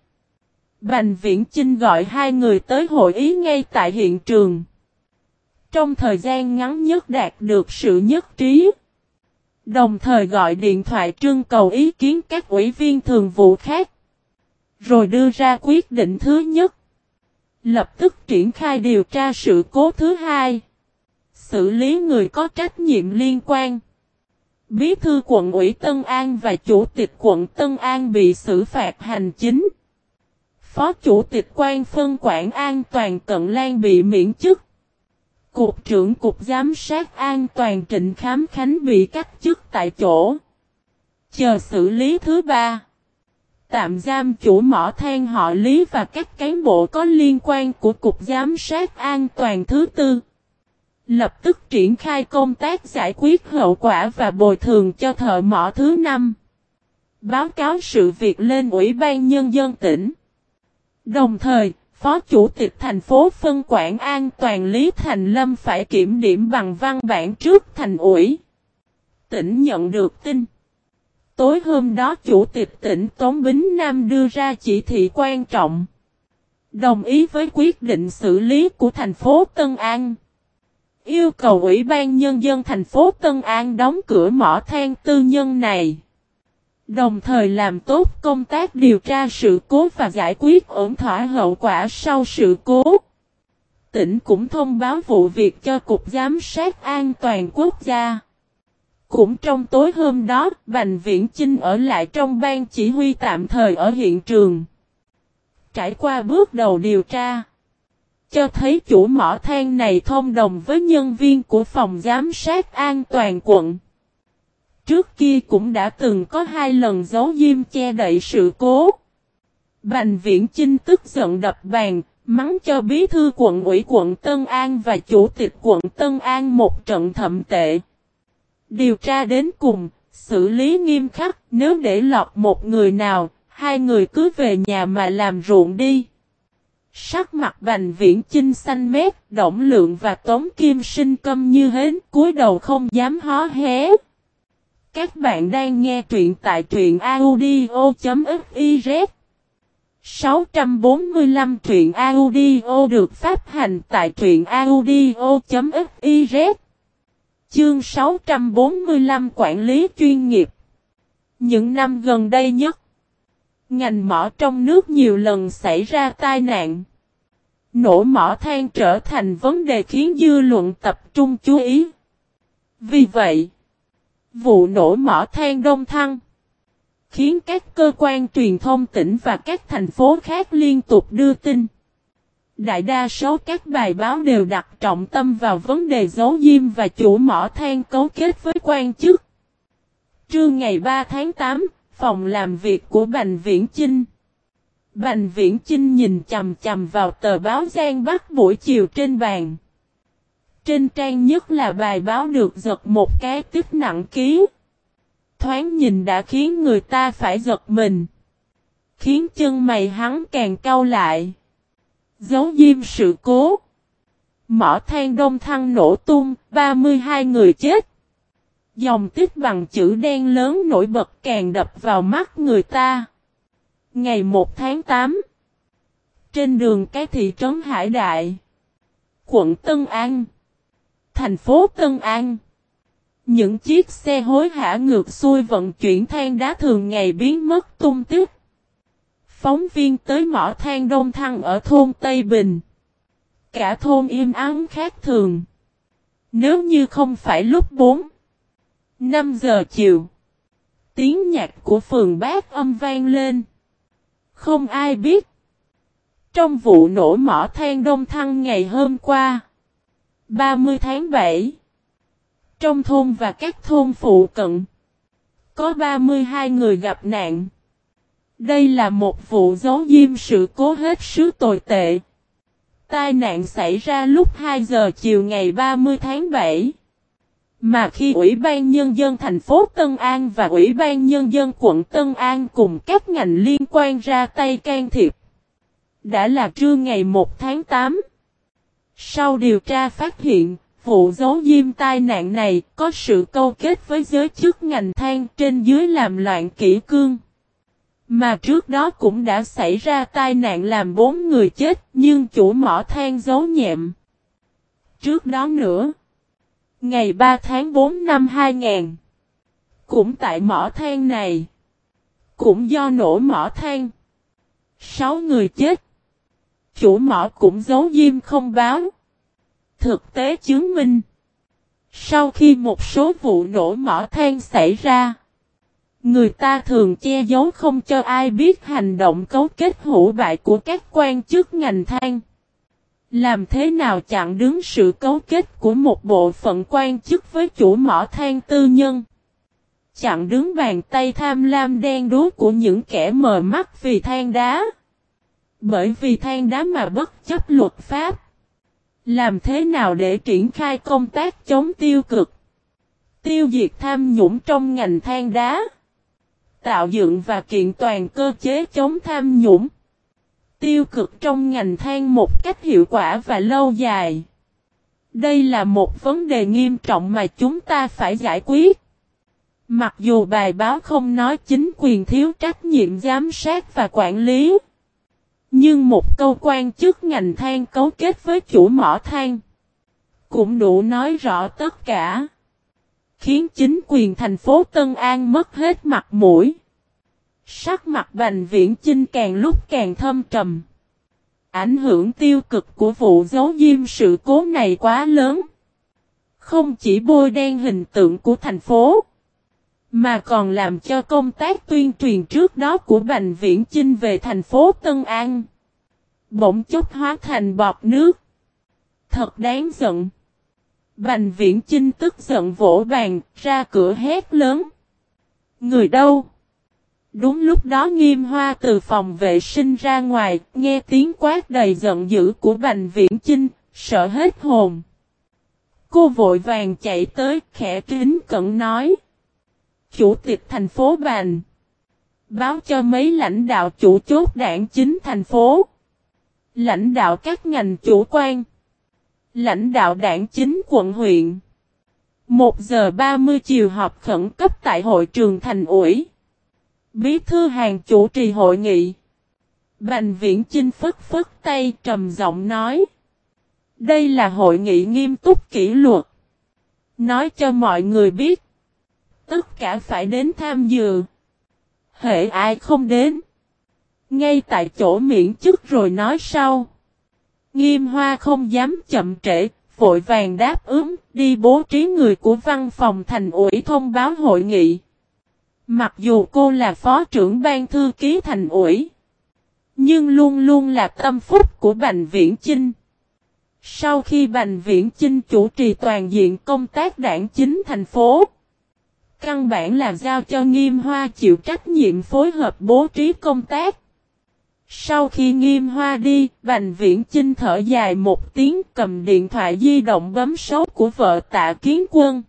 Bành Viễn Chinh gọi hai người tới hội ý ngay tại hiện trường. Trong thời gian ngắn nhất đạt được sự nhất trí. Đồng thời gọi điện thoại trưng cầu ý kiến các ủy viên thường vụ khác. Rồi đưa ra quyết định thứ nhất. Lập tức triển khai điều tra sự cố thứ hai. Xử lý người có trách nhiệm liên quan. Bí thư quận ủy Tân An và chủ tịch quận Tân An bị xử phạt hành chính. Phó chủ tịch quan phân quản an toàn Cận Lan bị miễn chức. Cục trưởng Cục Giám sát An toàn Trịnh Khám Khánh bị cắt chức tại chỗ. Chờ xử lý thứ ba. Tạm giam chủ mỏ than họ Lý và các cán bộ có liên quan của Cục Giám sát An toàn thứ tư. Lập tức triển khai công tác giải quyết hậu quả và bồi thường cho thợ mỏ thứ năm. Báo cáo sự việc lên Ủy ban Nhân dân tỉnh. Đồng thời, Phó Chủ tịch thành phố phân quản an toàn Lý Thành Lâm phải kiểm điểm bằng văn bản trước thành ủy. tỉnh nhận được tin. Tối hôm đó chủ tịch tỉnh Tống Bính Nam đưa ra chỉ thị quan trọng. Đồng ý với quyết định xử lý của thành phố Tân An. Yêu cầu Ủy ban Nhân dân thành phố Tân An đóng cửa mỏ than tư nhân này. Đồng thời làm tốt công tác điều tra sự cố và giải quyết ổn thỏa hậu quả sau sự cố. Tỉnh cũng thông báo vụ việc cho Cục Giám sát An toàn Quốc gia. Cũng trong tối hôm đó, Bành Viễn Chinh ở lại trong ban chỉ huy tạm thời ở hiện trường. Trải qua bước đầu điều tra, cho thấy chủ mỏ than này thông đồng với nhân viên của phòng giám sát an toàn quận. Trước kia cũng đã từng có hai lần giấu diêm che đậy sự cố. Bành Viễn Chinh tức giận đập bàn, mắng cho bí thư quận ủy quận Tân An và chủ tịch quận Tân An một trận thậm tệ. Điều tra đến cùng, xử lý nghiêm khắc, nếu để lọt một người nào, hai người cứ về nhà mà làm ruộng đi. Sắc mặt bành viễn chinh xanh mét, động lượng và tống kim sinh câm như hến, cúi đầu không dám hó hé. Các bạn đang nghe truyện tại truyện audio.fiz 645 truyện audio được phát hành tại truyện audio.fiz Chương 645 Quản lý chuyên nghiệp Những năm gần đây nhất, ngành mỏ trong nước nhiều lần xảy ra tai nạn. Nổ mỏ than trở thành vấn đề khiến dư luận tập trung chú ý. Vì vậy, vụ nổ mỏ than Đông Thăng khiến các cơ quan truyền thông tỉnh và các thành phố khác liên tục đưa tin. Đại đa số các bài báo đều đặt trọng tâm vào vấn đề giấu diêm và chủ mỏ than cấu kết với quan chức. Trưa ngày 3 tháng 8, phòng làm việc của Bành Viễn Chinh. Bành Viễn Chinh nhìn chầm chầm vào tờ báo Giang Bắc buổi chiều trên bàn. Trên trang nhất là bài báo được giật một cái tức nặng ký. Thoáng nhìn đã khiến người ta phải giật mình. Khiến chân mày hắn càng cau lại. Giấu diêm sự cố. Mỏ than đông thăng nổ tung, 32 người chết. Dòng tích bằng chữ đen lớn nổi bật càng đập vào mắt người ta. Ngày 1 tháng 8 Trên đường cái thị trấn Hải Đại Quận Tân An Thành phố Tân An Những chiếc xe hối hả ngược xuôi vận chuyển than đá thường ngày biến mất tung tích Phóng viên tới mỏ than Đông Thăng ở thôn Tây Bình. Cả thôn im ắng khác thường. Nếu như không phải lúc 4, 5 giờ chiều, tiếng nhạc của phường bát âm vang lên. Không ai biết. Trong vụ nổ mỏ than Đông Thăng ngày hôm qua, 30 tháng 7, trong thôn và các thôn phụ cận, có 32 người gặp nạn. Đây là một vụ giấu diêm sự cố hết sức tồi tệ. Tai nạn xảy ra lúc 2 giờ chiều ngày 30 tháng 7. Mà khi Ủy ban Nhân dân thành phố Tân An và Ủy ban Nhân dân quận Tân An cùng các ngành liên quan ra tay can thiệp, đã là trưa ngày 1 tháng 8. Sau điều tra phát hiện, vụ giấu diêm tai nạn này có sự câu kết với giới chức ngành than trên dưới làm loạn kỹ cương. Mà trước đó cũng đã xảy ra tai nạn làm bốn người chết nhưng chủ mỏ than giấu nhẹm. Trước đó nữa, ngày 3 tháng 4 năm 2000, cũng tại mỏ than này, cũng do nổ mỏ than, sáu người chết. Chủ mỏ cũng giấu diêm không báo. Thực tế chứng minh, sau khi một số vụ nổ mỏ than xảy ra, Người ta thường che giấu không cho ai biết hành động cấu kết hữu bại của các quan chức ngành than. Làm thế nào chặn đứng sự cấu kết của một bộ phận quan chức với chủ mỏ than tư nhân? Chặn đứng bàn tay tham lam đen đố của những kẻ mờ mắt vì than đá. Bởi vì than đá mà bất chấp luật pháp. Làm thế nào để triển khai công tác chống tiêu cực? Tiêu diệt tham nhũng trong ngành than đá tạo dựng và kiện toàn cơ chế chống tham nhũng. Tiêu cực trong ngành than một cách hiệu quả và lâu dài. Đây là một vấn đề nghiêm trọng mà chúng ta phải giải quyết. Mặc dù bài báo không nói chính quyền thiếu trách nhiệm giám sát và quản lý. Nhưng một câu quan chức ngành than cấu kết với chủ mỏ than. Cũng đủ nói rõ tất cả. Khiến chính quyền thành phố Tân An mất hết mặt mũi. Sắc mặt Bành Viễn Chinh càng lúc càng thâm trầm. Ảnh hưởng tiêu cực của vụ giấu diêm sự cố này quá lớn. Không chỉ bôi đen hình tượng của thành phố. Mà còn làm cho công tác tuyên truyền trước đó của Bành Viễn Chinh về thành phố Tân An. Bỗng chốc hóa thành bọt nước. Thật đáng giận. Bành Viễn trinh tức giận vỗ bàn, ra cửa hét lớn. Người đâu? Đúng lúc đó nghiêm hoa từ phòng vệ sinh ra ngoài, nghe tiếng quát đầy giận dữ của Bành Viễn trinh sợ hết hồn. Cô vội vàng chạy tới, khẽ kính cận nói. Chủ tịch thành phố Bành. Báo cho mấy lãnh đạo chủ chốt đảng chính thành phố. Lãnh đạo các ngành chủ quan. Lãnh đạo đảng chính quận huyện. 1 giờ 30 chiều họp khẩn cấp tại hội trường thành ủy. Bí thư hàng chủ trì hội nghị. Bành viễn chinh phất phất tay trầm giọng nói. Đây là hội nghị nghiêm túc kỷ luật. Nói cho mọi người biết. Tất cả phải đến tham dự. Hệ ai không đến. Ngay tại chỗ miễn chức rồi nói sau. Nghiêm hoa không dám chậm trễ, vội vàng đáp ứng, đi bố trí người của văn phòng thành ủy thông báo hội nghị. Mặc dù cô là phó trưởng ban thư ký thành ủy, nhưng luôn luôn là tâm phúc của Bành Viễn Chinh. Sau khi Bành Viễn Chinh chủ trì toàn diện công tác đảng chính thành phố, căn bản là giao cho Nghiêm Hoa chịu trách nhiệm phối hợp bố trí công tác. Sau khi nghiêm hoa đi, Bành Viễn Chinh thở dài một tiếng cầm điện thoại di động bấm số của vợ tạ kiến quân.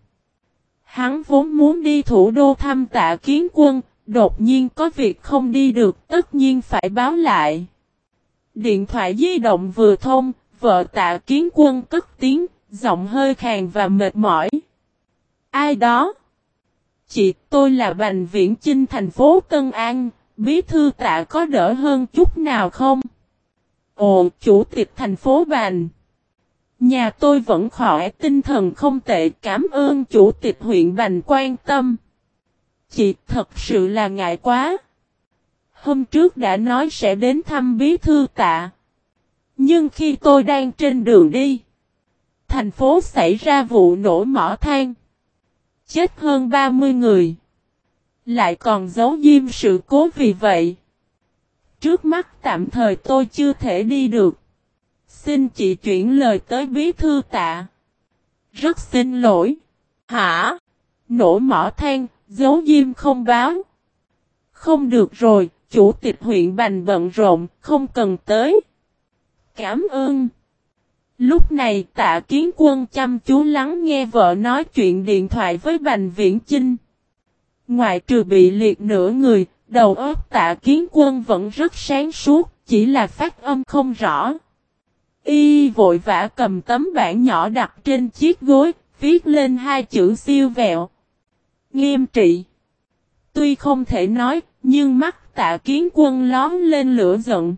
Hắn vốn muốn đi thủ đô thăm tạ kiến quân, đột nhiên có việc không đi được tất nhiên phải báo lại. Điện thoại di động vừa thông, vợ tạ kiến quân cất tiếng, giọng hơi khàn và mệt mỏi. Ai đó? Chị tôi là Bành Viễn Chinh thành phố Tân An, bí thư tạ có đỡ hơn chút nào không? Ồ, chủ tịch thành phố Bành. Nhà tôi vẫn khỏe tinh thần không tệ cảm ơn chủ tịch huyện Bành quan tâm. Chị thật sự là ngại quá. Hôm trước đã nói sẽ đến thăm bí thư tạ. Nhưng khi tôi đang trên đường đi, thành phố xảy ra vụ nổ mỏ than. Chết hơn 30 người. Lại còn giấu diêm sự cố vì vậy. Trước mắt tạm thời tôi chưa thể đi được. Xin chị chuyển lời tới bí thư tạ. Rất xin lỗi. Hả? Nổ mỏ than, giấu diêm không báo. Không được rồi, chủ tịch huyện Bành bận rộn, không cần tới. Cảm ơn. Lúc này tạ kiến quân chăm chú lắng nghe vợ nói chuyện điện thoại với Bành Viễn Chinh ngoại trừ bị liệt nửa người, đầu óc tạ kiến quân vẫn rất sáng suốt, chỉ là phát âm không rõ. Y vội vã cầm tấm bản nhỏ đặt trên chiếc gối, viết lên hai chữ siêu vẹo. Nghiêm trị. Tuy không thể nói, nhưng mắt tạ kiến quân lón lên lửa giận.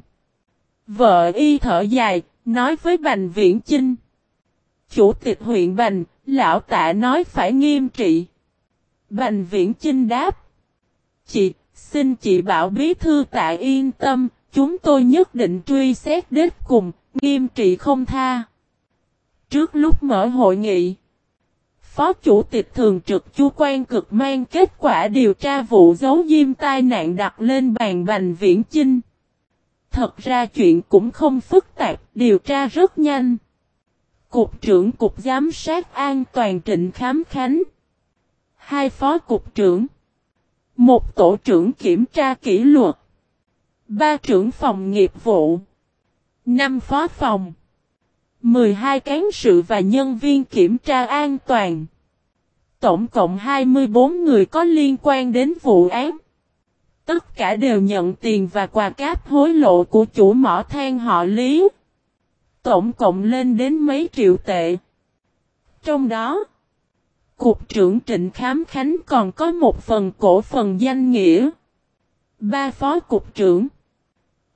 Vợ y thở dài, nói với Bành Viễn Chinh. Chủ tịch huyện Bành, lão tạ nói phải nghiêm trị. Bành viễn chinh đáp. Chị, xin chị bảo bí thư tạ yên tâm, chúng tôi nhất định truy xét đến cùng, nghiêm trị không tha. Trước lúc mở hội nghị, Phó Chủ tịch Thường trực Chu Quan Cực mang kết quả điều tra vụ giấu diêm tai nạn đặt lên bàn bành viễn chinh. Thật ra chuyện cũng không phức tạp, điều tra rất nhanh. Cục trưởng Cục Giám sát An toàn Trịnh Khám Khánh hai phó cục trưởng, một tổ trưởng kiểm tra kỷ luật, ba trưởng phòng nghiệp vụ, năm phó phòng, 12 cán sự và nhân viên kiểm tra an toàn. Tổng cộng 24 người có liên quan đến vụ án. Tất cả đều nhận tiền và quà cáp hối lộ của chủ mỏ than họ Lý. Tổng cộng lên đến mấy triệu tệ. Trong đó, Cục trưởng Trịnh Khám Khánh còn có một phần cổ phần danh nghĩa. Ba phó cục trưởng.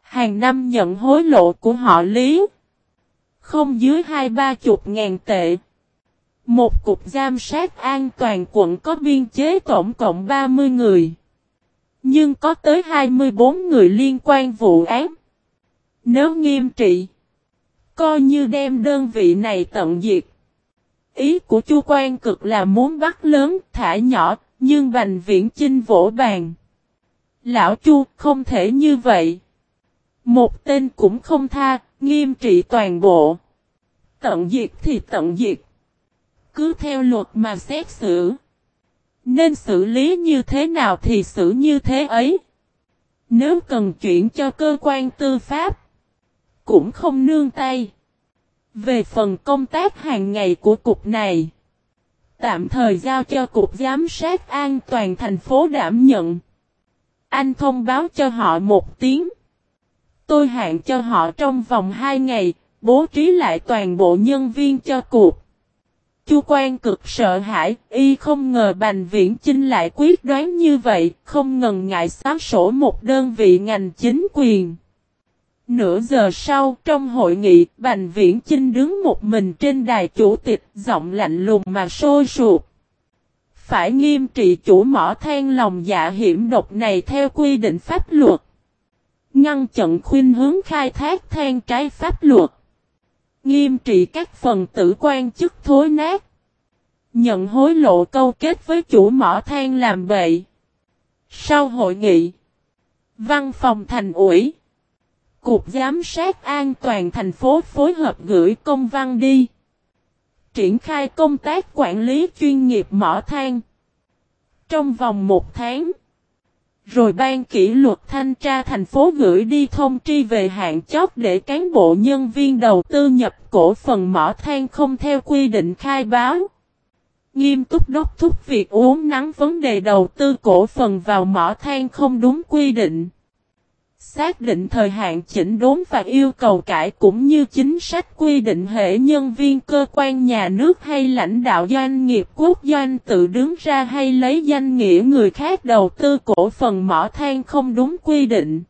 Hàng năm nhận hối lộ của họ Lý. Không dưới hai ba chục ngàn tệ. Một cục giám sát an toàn quận có biên chế tổng cộng 30 người. Nhưng có tới 24 người liên quan vụ án. Nếu nghiêm trị, coi như đem đơn vị này tận diệt. Ý của chu quan cực là muốn bắt lớn, thả nhỏ, nhưng Bành Viễn Chinh vỗ bàn. Lão chu không thể như vậy. Một tên cũng không tha, nghiêm trị toàn bộ. Tận diệt thì tận diệt. Cứ theo luật mà xét xử. Nên xử lý như thế nào thì xử như thế ấy. Nếu cần chuyển cho cơ quan tư pháp, cũng không nương tay. Về phần công tác hàng ngày của cục này, tạm thời giao cho cục giám sát an toàn thành phố đảm nhận. Anh thông báo cho họ một tiếng. Tôi hạn cho họ trong vòng 2 ngày, bố trí lại toàn bộ nhân viên cho cục. Chu quan cực sợ hãi, y không ngờ Bành Viễn Chinh lại quyết đoán như vậy, không ngần ngại xóa sổ một đơn vị ngành chính quyền. Nửa giờ sau, trong hội nghị, Bành Viễn Chinh đứng một mình trên đài chủ tịch, giọng lạnh lùng mà sôi sụp. Phải nghiêm trị chủ mỏ than lòng dạ hiểm độc này theo quy định pháp luật. Ngăn chặn khuyên hướng khai thác than trái pháp luật. Nghiêm trị các phần tử quan chức thối nát. Nhận hối lộ câu kết với chủ mỏ than làm bậy. Sau hội nghị, văn phòng thành ủy, Cục Giám sát An toàn thành phố phối hợp gửi công văn đi. Triển khai công tác quản lý chuyên nghiệp mỏ than. Trong vòng một tháng. Rồi ban kỷ luật thanh tra thành phố gửi đi thông tri về hạn chót để cán bộ nhân viên đầu tư nhập cổ phần mỏ than không theo quy định khai báo. Nghiêm túc đốc thúc việc uống nắng vấn đề đầu tư cổ phần vào mỏ than không đúng quy định. Xác định thời hạn chỉnh đốn và yêu cầu cải cũng như chính sách quy định hệ nhân viên cơ quan nhà nước hay lãnh đạo doanh nghiệp quốc doanh tự đứng ra hay lấy danh nghĩa người khác đầu tư cổ phần mỏ than không đúng quy định.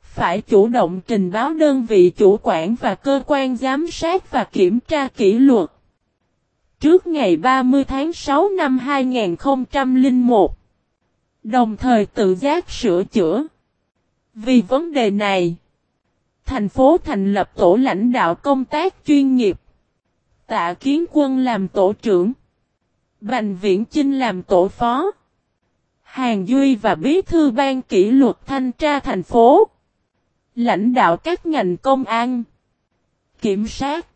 Phải chủ động trình báo đơn vị chủ quản và cơ quan giám sát và kiểm tra kỷ luật. Trước ngày 30 tháng 6 năm 2001. Đồng thời tự giác sửa chữa vì vấn đề này, thành phố thành lập tổ lãnh đạo công tác chuyên nghiệp. Tạ Kiến Quân làm tổ trưởng. Bành Viễn Chinh làm tổ phó. Hàng Duy và Bí thư ban kỷ luật thanh tra thành phố. Lãnh đạo các ngành công an. Kiểm sát.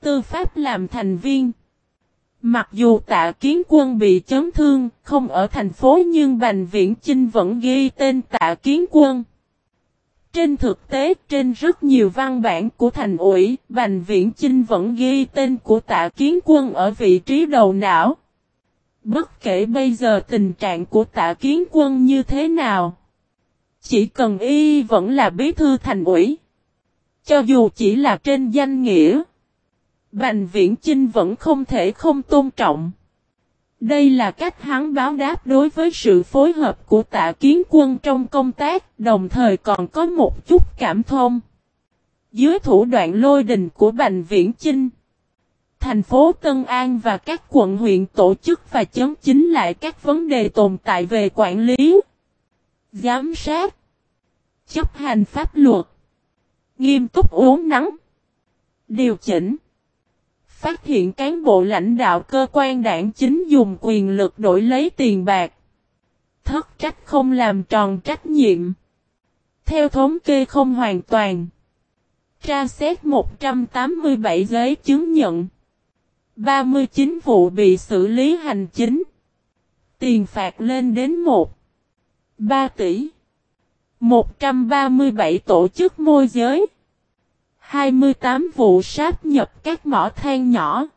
Tư pháp làm thành viên. Mặc dù tạ kiến quân bị chấn thương, không ở thành phố nhưng Bành Viễn Chinh vẫn ghi tên tạ kiến quân. Trên thực tế, trên rất nhiều văn bản của thành ủy, Bành Viễn Chinh vẫn ghi tên của tạ kiến quân ở vị trí đầu não. Bất kể bây giờ tình trạng của tạ kiến quân như thế nào, chỉ cần y vẫn là bí thư thành ủy. Cho dù chỉ là trên danh nghĩa. Bành Viễn Chinh vẫn không thể không tôn trọng. Đây là cách hắn báo đáp đối với sự phối hợp của tạ kiến quân trong công tác, đồng thời còn có một chút cảm thông. Dưới thủ đoạn lôi đình của Bành Viễn Chinh, thành phố Tân An và các quận huyện tổ chức và chấn chính lại các vấn đề tồn tại về quản lý, giám sát, chấp hành pháp luật, nghiêm túc uống nắng, điều chỉnh phát hiện cán bộ lãnh đạo cơ quan đảng chính dùng quyền lực đổi lấy tiền bạc. Thất trách không làm tròn trách nhiệm. Theo thống kê không hoàn toàn. Tra xét 187 giấy chứng nhận. 39 vụ bị xử lý hành chính. Tiền phạt lên đến 1. 3 tỷ. 137 tổ chức môi giới. 28 vụ sáp nhập các mỏ than nhỏ.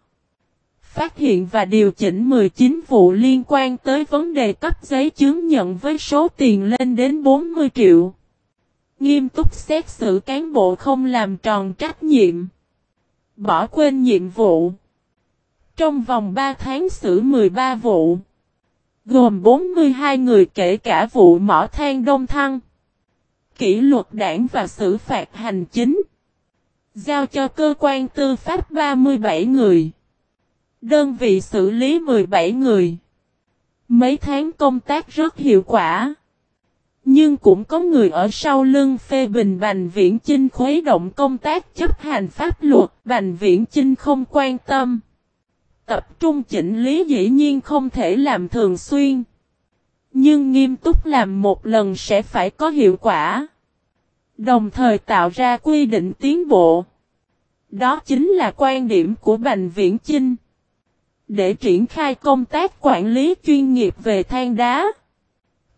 Phát hiện và điều chỉnh 19 vụ liên quan tới vấn đề cấp giấy chứng nhận với số tiền lên đến 40 triệu. Nghiêm túc xét xử cán bộ không làm tròn trách nhiệm. Bỏ quên nhiệm vụ. Trong vòng 3 tháng xử 13 vụ. Gồm 42 người kể cả vụ mỏ than đông thăng. Kỷ luật đảng và xử phạt hành chính. Giao cho cơ quan tư pháp 37 người. Đơn vị xử lý 17 người. Mấy tháng công tác rất hiệu quả. Nhưng cũng có người ở sau lưng phê bình Bành Viễn Chinh khuấy động công tác chấp hành pháp luật. Bành Viễn Chinh không quan tâm. Tập trung chỉnh lý dĩ nhiên không thể làm thường xuyên. Nhưng nghiêm túc làm một lần sẽ phải có hiệu quả. Đồng thời tạo ra quy định tiến bộ. Đó chính là quan điểm của Bành Viễn Chinh. Để triển khai công tác quản lý chuyên nghiệp về than đá,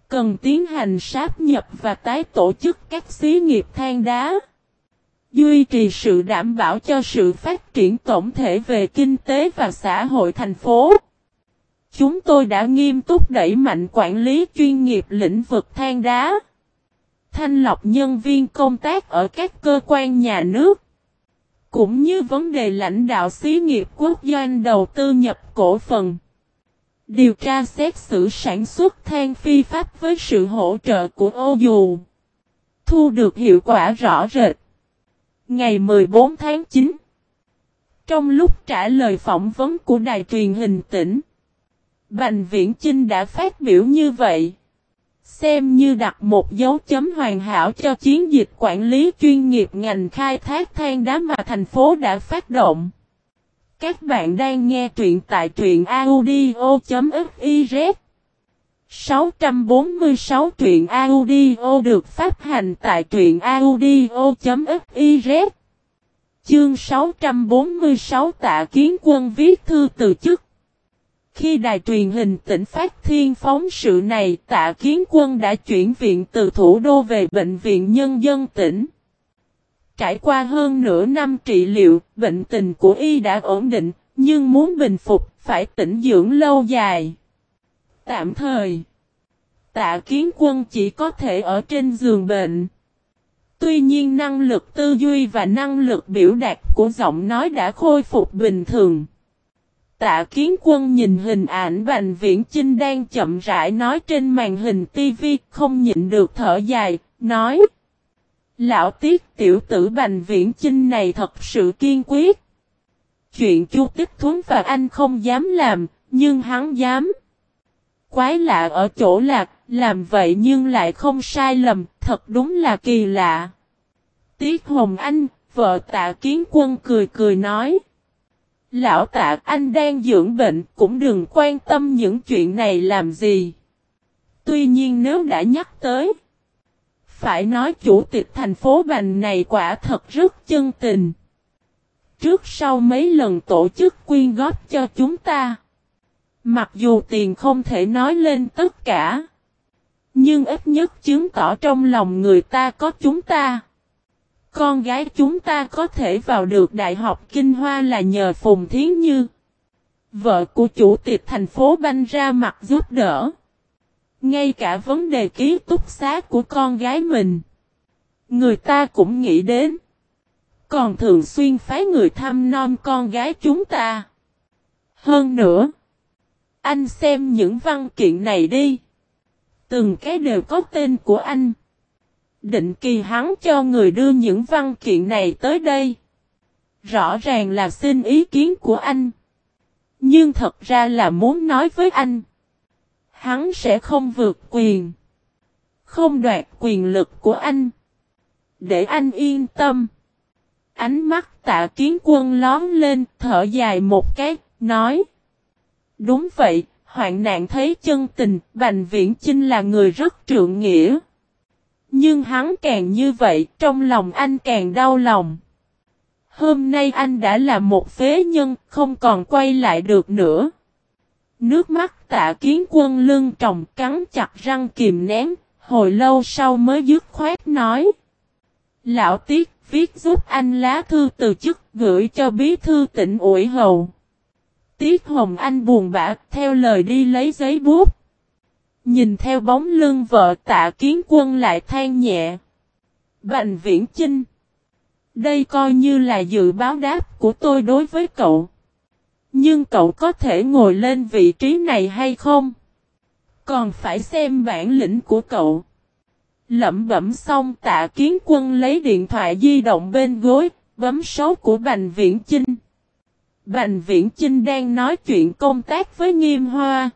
cần tiến hành sáp nhập và tái tổ chức các xí nghiệp than đá. Duy trì sự đảm bảo cho sự phát triển tổng thể về kinh tế và xã hội thành phố. Chúng tôi đã nghiêm túc đẩy mạnh quản lý chuyên nghiệp lĩnh vực than đá. Thanh lọc nhân viên công tác ở các cơ quan nhà nước. Cũng như vấn đề lãnh đạo xí nghiệp quốc doanh đầu tư nhập cổ phần. Điều tra xét xử sản xuất than phi pháp với sự hỗ trợ của ô dù. Thu được hiệu quả rõ rệt. Ngày 14 tháng 9 Trong lúc trả lời phỏng vấn của đài truyền hình tỉnh, Bành Viễn Chinh đã phát biểu như vậy Xem như đặt một dấu chấm hoàn hảo cho chiến dịch quản lý chuyên nghiệp ngành khai thác than đá mà thành phố đã phát động. Các bạn đang nghe truyện tại truyện audio.fiz 646 truyện audio được phát hành tại truyện audio.fiz Chương 646 tạ kiến quân viết thư từ chức khi đài truyền hình tỉnh phát thiên phóng sự này, tạ kiến quân đã chuyển viện từ thủ đô về Bệnh viện Nhân dân tỉnh. Trải qua hơn nửa năm trị liệu, bệnh tình của y đã ổn định, nhưng muốn bình phục, phải tĩnh dưỡng lâu dài. Tạm thời, tạ kiến quân chỉ có thể ở trên giường bệnh. Tuy nhiên năng lực tư duy và năng lực biểu đạt của giọng nói đã khôi phục bình thường. Tạ kiến quân nhìn hình ảnh Bành Viễn Chinh đang chậm rãi nói trên màn hình tivi không nhịn được thở dài, nói Lão tiết tiểu tử Bành Viễn Chinh này thật sự kiên quyết. Chuyện chu tích thuấn và anh không dám làm, nhưng hắn dám. Quái lạ ở chỗ lạc, làm vậy nhưng lại không sai lầm, thật đúng là kỳ lạ. Tiết Hồng Anh, vợ tạ kiến quân cười cười nói. Lão tạ, anh đang dưỡng bệnh, cũng đừng quan tâm những chuyện này làm gì. Tuy nhiên nếu đã nhắc tới. Phải nói chủ tịch thành phố Bành này quả thật rất chân tình. Trước sau mấy lần tổ chức quyên góp cho chúng ta. Mặc dù tiền không thể nói lên tất cả. Nhưng ít nhất chứng tỏ trong lòng người ta có chúng ta. Con gái chúng ta có thể vào được Đại học Kinh Hoa là nhờ Phùng Thiến Như. Vợ của chủ tịch thành phố banh ra mặt giúp đỡ. Ngay cả vấn đề ký túc xá của con gái mình. Người ta cũng nghĩ đến. Còn thường xuyên phái người thăm non con gái chúng ta. Hơn nữa. Anh xem những văn kiện này đi. Từng cái đều có tên của anh. Định kỳ hắn cho người đưa những văn kiện này tới đây. Rõ ràng là xin ý kiến của anh. Nhưng thật ra là muốn nói với anh. Hắn sẽ không vượt quyền. Không đoạt quyền lực của anh. Để anh yên tâm. Ánh mắt tạ kiến quân lón lên, thở dài một cái, nói. Đúng vậy, hoạn nạn thấy chân tình, Bành Viễn Chinh là người rất trượng nghĩa. Nhưng hắn càng như vậy, trong lòng anh càng đau lòng. Hôm nay anh đã là một phế nhân, không còn quay lại được nữa. Nước mắt tạ kiến quân lưng tròng cắn chặt răng kìm nén, hồi lâu sau mới dứt khoát nói. Lão Tiết viết giúp anh lá thư từ chức gửi cho bí thư tỉnh ủi hầu. Tiết Hồng Anh buồn bã theo lời đi lấy giấy bút. Nhìn theo bóng lưng vợ tạ kiến quân lại than nhẹ. Bành viễn chinh. Đây coi như là dự báo đáp của tôi đối với cậu. Nhưng cậu có thể ngồi lên vị trí này hay không? Còn phải xem bản lĩnh của cậu. Lẩm bẩm xong tạ kiến quân lấy điện thoại di động bên gối, bấm số của Bành Viễn Chinh. Bành Viễn Chinh đang nói chuyện công tác với Nghiêm Hoa.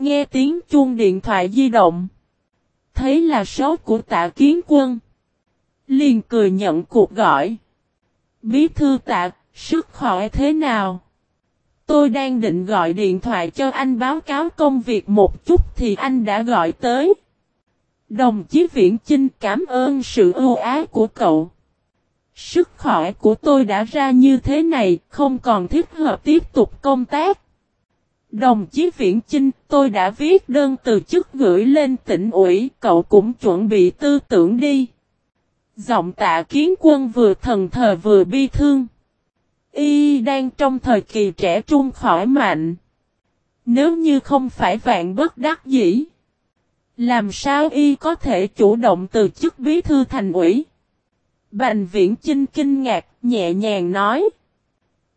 Nghe tiếng chuông điện thoại di động. Thấy là số của tạ kiến quân. Liền cười nhận cuộc gọi. Bí thư tạ, sức khỏe thế nào? Tôi đang định gọi điện thoại cho anh báo cáo công việc một chút thì anh đã gọi tới. Đồng chí Viễn Chinh cảm ơn sự ưu ái của cậu. Sức khỏe của tôi đã ra như thế này, không còn thích hợp tiếp tục công tác. Đồng chí Viễn Chinh, tôi đã viết đơn từ chức gửi lên tỉnh ủy, cậu cũng chuẩn bị tư tưởng đi. Giọng tạ kiến quân vừa thần thờ vừa bi thương. Y đang trong thời kỳ trẻ trung khỏi mạnh. Nếu như không phải vạn bất đắc dĩ. Làm sao Y có thể chủ động từ chức bí thư thành ủy? Bành viễn Trinh kinh ngạc, nhẹ nhàng nói.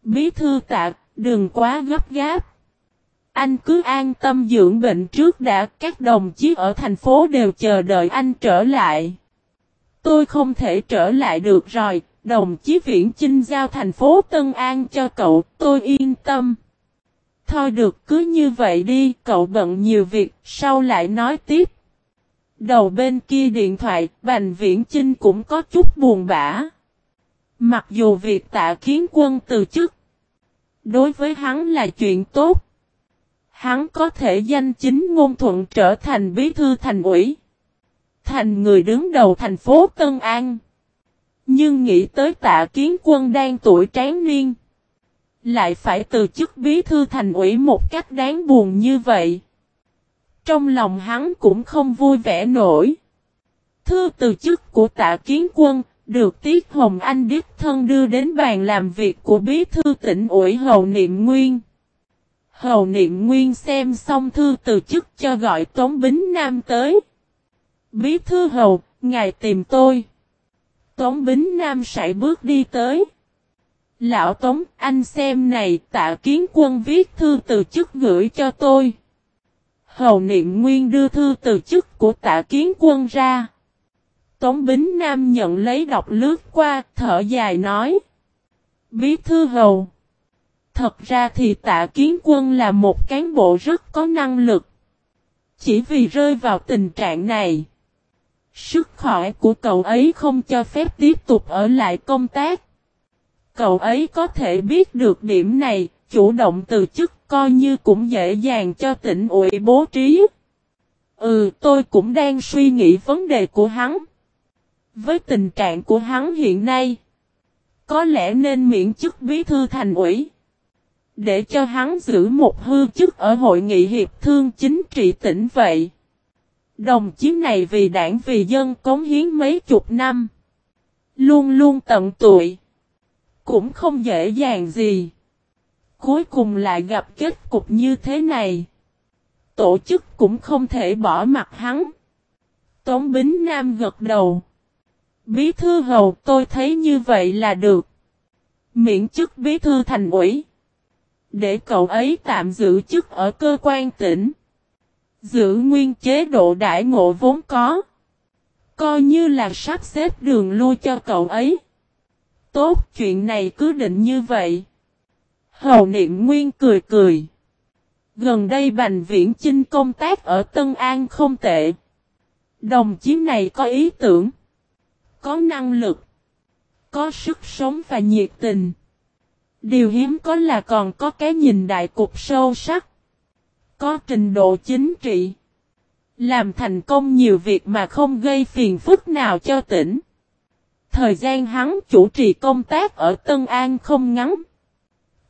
Bí thư tạ, đừng quá gấp gáp. Anh cứ an tâm dưỡng bệnh trước đã, các đồng chí ở thành phố đều chờ đợi anh trở lại. Tôi không thể trở lại được rồi, đồng chí Viễn Chinh giao thành phố Tân An cho cậu, tôi yên tâm. Thôi được cứ như vậy đi, cậu bận nhiều việc, sau lại nói tiếp. Đầu bên kia điện thoại, Bành Viễn Chinh cũng có chút buồn bã. Mặc dù việc tạ kiến quân từ chức, đối với hắn là chuyện tốt. Hắn có thể danh chính ngôn thuận trở thành bí thư thành ủy. Thành người đứng đầu thành phố Tân An. Nhưng nghĩ tới tạ kiến quân đang tuổi tráng niên. Lại phải từ chức bí thư thành ủy một cách đáng buồn như vậy. Trong lòng hắn cũng không vui vẻ nổi. Thư từ chức của tạ kiến quân, được Tiết Hồng Anh đích Thân đưa đến bàn làm việc của bí thư tỉnh ủy Hầu Niệm Nguyên. Hầu Niệm Nguyên xem xong thư từ chức cho gọi Tống Bính Nam tới. Bí thư Hầu, ngài tìm tôi. Tống Bính Nam sải bước đi tới. Lão Tống, anh xem này, tạ kiến quân viết thư từ chức gửi cho tôi. Hầu Niệm Nguyên đưa thư từ chức của tạ kiến quân ra. Tống Bính Nam nhận lấy đọc lướt qua, thở dài nói. Bí thư hầu. Thật ra thì tạ kiến quân là một cán bộ rất có năng lực. Chỉ vì rơi vào tình trạng này. Sức khỏe của cậu ấy không cho phép tiếp tục ở lại công tác. Cậu ấy có thể biết được điểm này, chủ động từ chức coi như cũng dễ dàng cho tỉnh ủy bố trí. Ừ, tôi cũng đang suy nghĩ vấn đề của hắn. Với tình trạng của hắn hiện nay, có lẽ nên miễn chức bí thư thành ủy. Để cho hắn giữ một hư chức ở hội nghị hiệp thương chính trị tỉnh vậy. Đồng chí này vì đảng vì dân cống hiến mấy chục năm. Luôn luôn tận tụi. Cũng không dễ dàng gì. Cuối cùng lại gặp kết cục như thế này. Tổ chức cũng không thể bỏ mặt hắn. Tống Bính Nam gật đầu. Bí thư hầu, tôi thấy như vậy là được. Miễn chức bí thư thành ủy. Để cậu ấy tạm giữ chức ở cơ quan tỉnh. Giữ nguyên chế độ đại ngộ vốn có. Coi như là sắp xếp đường lui cho cậu ấy. Tốt, chuyện này cứ định như vậy. Hầu niệm nguyên cười cười. Gần đây Bành Viễn Chinh công tác ở Tân An không tệ. Đồng chí này có ý tưởng. Có năng lực. Có sức sống và nhiệt tình. Điều hiếm có là còn có cái nhìn đại cục sâu sắc. Có trình độ chính trị. Làm thành công nhiều việc mà không gây phiền phức nào cho tỉnh. Thời gian hắn chủ trì công tác ở Tân An không ngắn.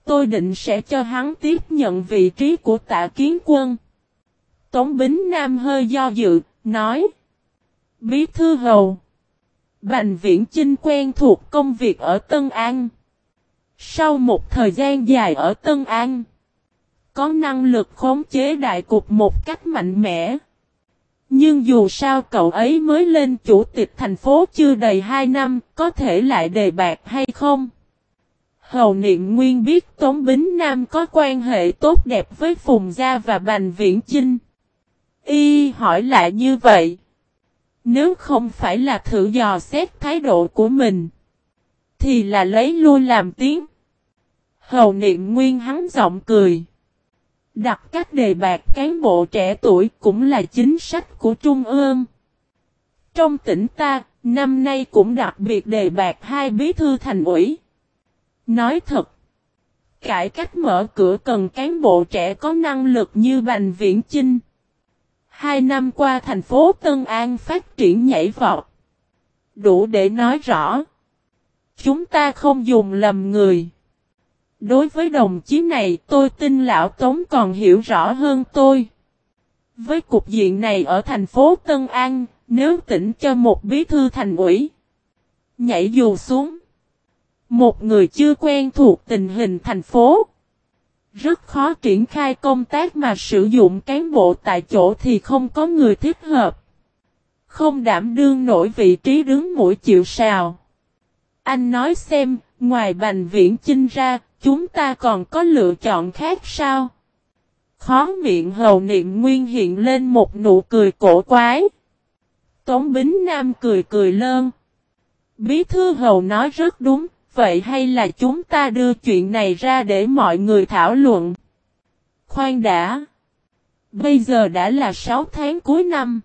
Tôi định sẽ cho hắn tiếp nhận vị trí của tạ kiến quân. Tống Bính Nam hơi do dự, nói. Bí thư hầu. Bành viễn Chinh quen thuộc công việc ở Tân An. Sau một thời gian dài ở Tân An, có năng lực khống chế đại cục một cách mạnh mẽ. Nhưng dù sao cậu ấy mới lên chủ tịch thành phố chưa đầy 2 năm, có thể lại đề bạc hay không? Hầu Niệm Nguyên biết Tống Bính Nam có quan hệ tốt đẹp với Phùng Gia và Bành Viễn Chinh. Y hỏi lại như vậy. Nếu không phải là thử dò xét thái độ của mình, thì là lấy lui làm tiếng. Hầu Niệm Nguyên hắn giọng cười. Đặt cách đề bạc cán bộ trẻ tuổi cũng là chính sách của Trung ương. Trong tỉnh ta, năm nay cũng đặc biệt đề bạc hai bí thư thành ủy. Nói thật, cải cách mở cửa cần cán bộ trẻ có năng lực như Bành Viễn Chinh. Hai năm qua thành phố Tân An phát triển nhảy vọt. Đủ để nói rõ. Chúng ta không dùng lầm người. Đối với đồng chí này tôi tin lão Tống còn hiểu rõ hơn tôi. Với cục diện này ở thành phố Tân An, nếu tỉnh cho một bí thư thành ủy, nhảy dù xuống. Một người chưa quen thuộc tình hình thành phố. Rất khó triển khai công tác mà sử dụng cán bộ tại chỗ thì không có người thích hợp. Không đảm đương nổi vị trí đứng mũi chịu sào. Anh nói xem, ngoài bành viễn chinh ra, chúng ta còn có lựa chọn khác sao? Khó miệng hầu niệm nguyên hiện lên một nụ cười cổ quái. Tống Bính Nam cười cười lơn. Bí thư hầu nói rất đúng, vậy hay là chúng ta đưa chuyện này ra để mọi người thảo luận? Khoan đã. Bây giờ đã là 6 tháng cuối năm.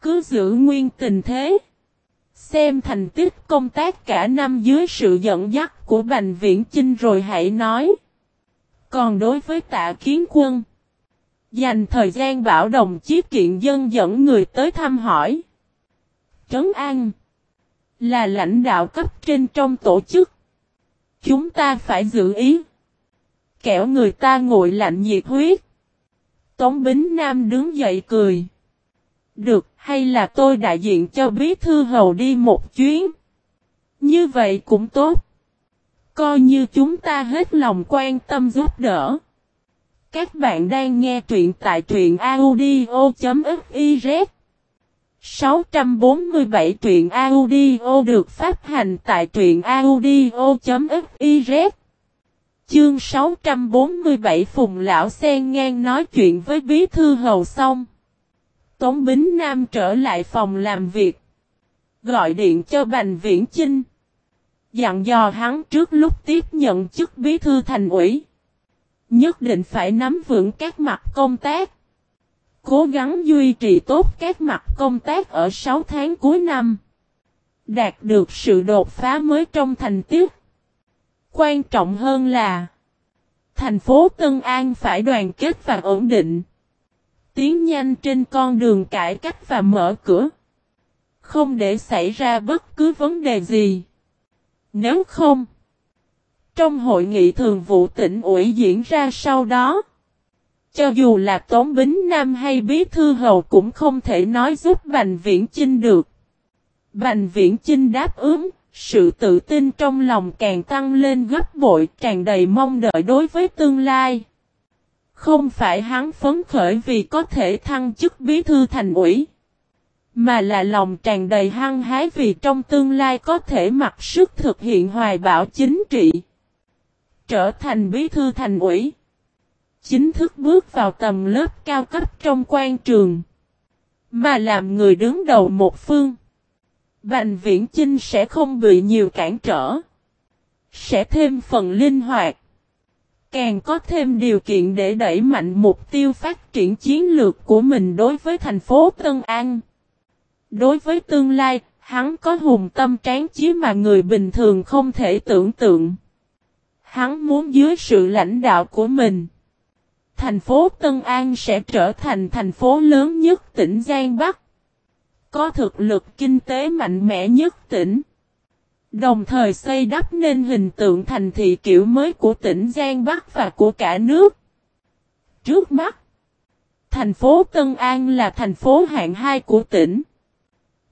Cứ giữ nguyên tình thế. Xem thành tích công tác cả năm dưới sự dẫn dắt của Bành Viễn Chinh rồi hãy nói. Còn đối với tạ kiến quân, dành thời gian bảo đồng chí kiện dân dẫn người tới thăm hỏi. Trấn An là lãnh đạo cấp trên trong tổ chức. Chúng ta phải giữ ý. Kẻo người ta ngồi lạnh nhiệt huyết. Tống Bính Nam đứng dậy cười. Được, hay là tôi đại diện cho bí thư hầu đi một chuyến. Như vậy cũng tốt. Coi như chúng ta hết lòng quan tâm giúp đỡ. Các bạn đang nghe truyện tại truyện audio.fiz 647 truyện audio được phát hành tại truyện audio.fiz Chương 647 Phùng Lão Sen ngang nói chuyện với Bí Thư Hầu xong. Tống Bính Nam trở lại phòng làm việc. Gọi điện cho Bành Viễn Chinh. Dặn dò hắn trước lúc tiếp nhận chức bí thư thành ủy. Nhất định phải nắm vững các mặt công tác. Cố gắng duy trì tốt các mặt công tác ở 6 tháng cuối năm. Đạt được sự đột phá mới trong thành tiết. Quan trọng hơn là, thành phố Tân An phải đoàn kết và ổn định. Tiến nhanh trên con đường cải cách và mở cửa. Không để xảy ra bất cứ vấn đề gì. Nếu không, trong hội nghị thường vụ tỉnh ủy diễn ra sau đó, cho dù là Tống Bính Nam hay Bí Thư Hầu cũng không thể nói giúp Bành Viễn Chinh được. Bành Viễn Chinh đáp ứng, sự tự tin trong lòng càng tăng lên gấp bội tràn đầy mong đợi đối với tương lai. Không phải hắn phấn khởi vì có thể thăng chức bí thư thành ủy. Mà là lòng tràn đầy hăng hái vì trong tương lai có thể mặc sức thực hiện hoài bão chính trị. Trở thành bí thư thành ủy. Chính thức bước vào tầm lớp cao cấp trong quan trường. Mà làm người đứng đầu một phương. Bành viễn chinh sẽ không bị nhiều cản trở. Sẽ thêm phần linh hoạt. Càng có thêm điều kiện để đẩy mạnh mục tiêu phát triển chiến lược của mình đối với thành phố Tân An. Đối với tương lai, hắn có hùng tâm tráng chí mà người bình thường không thể tưởng tượng. Hắn muốn dưới sự lãnh đạo của mình. Thành phố Tân An sẽ trở thành thành phố lớn nhất tỉnh Giang Bắc. Có thực lực kinh tế mạnh mẽ nhất tỉnh. Đồng thời xây đắp nên hình tượng thành thị kiểu mới của tỉnh Giang Bắc và của cả nước. Trước mắt, thành phố Tân An là thành phố hạng 2 của tỉnh.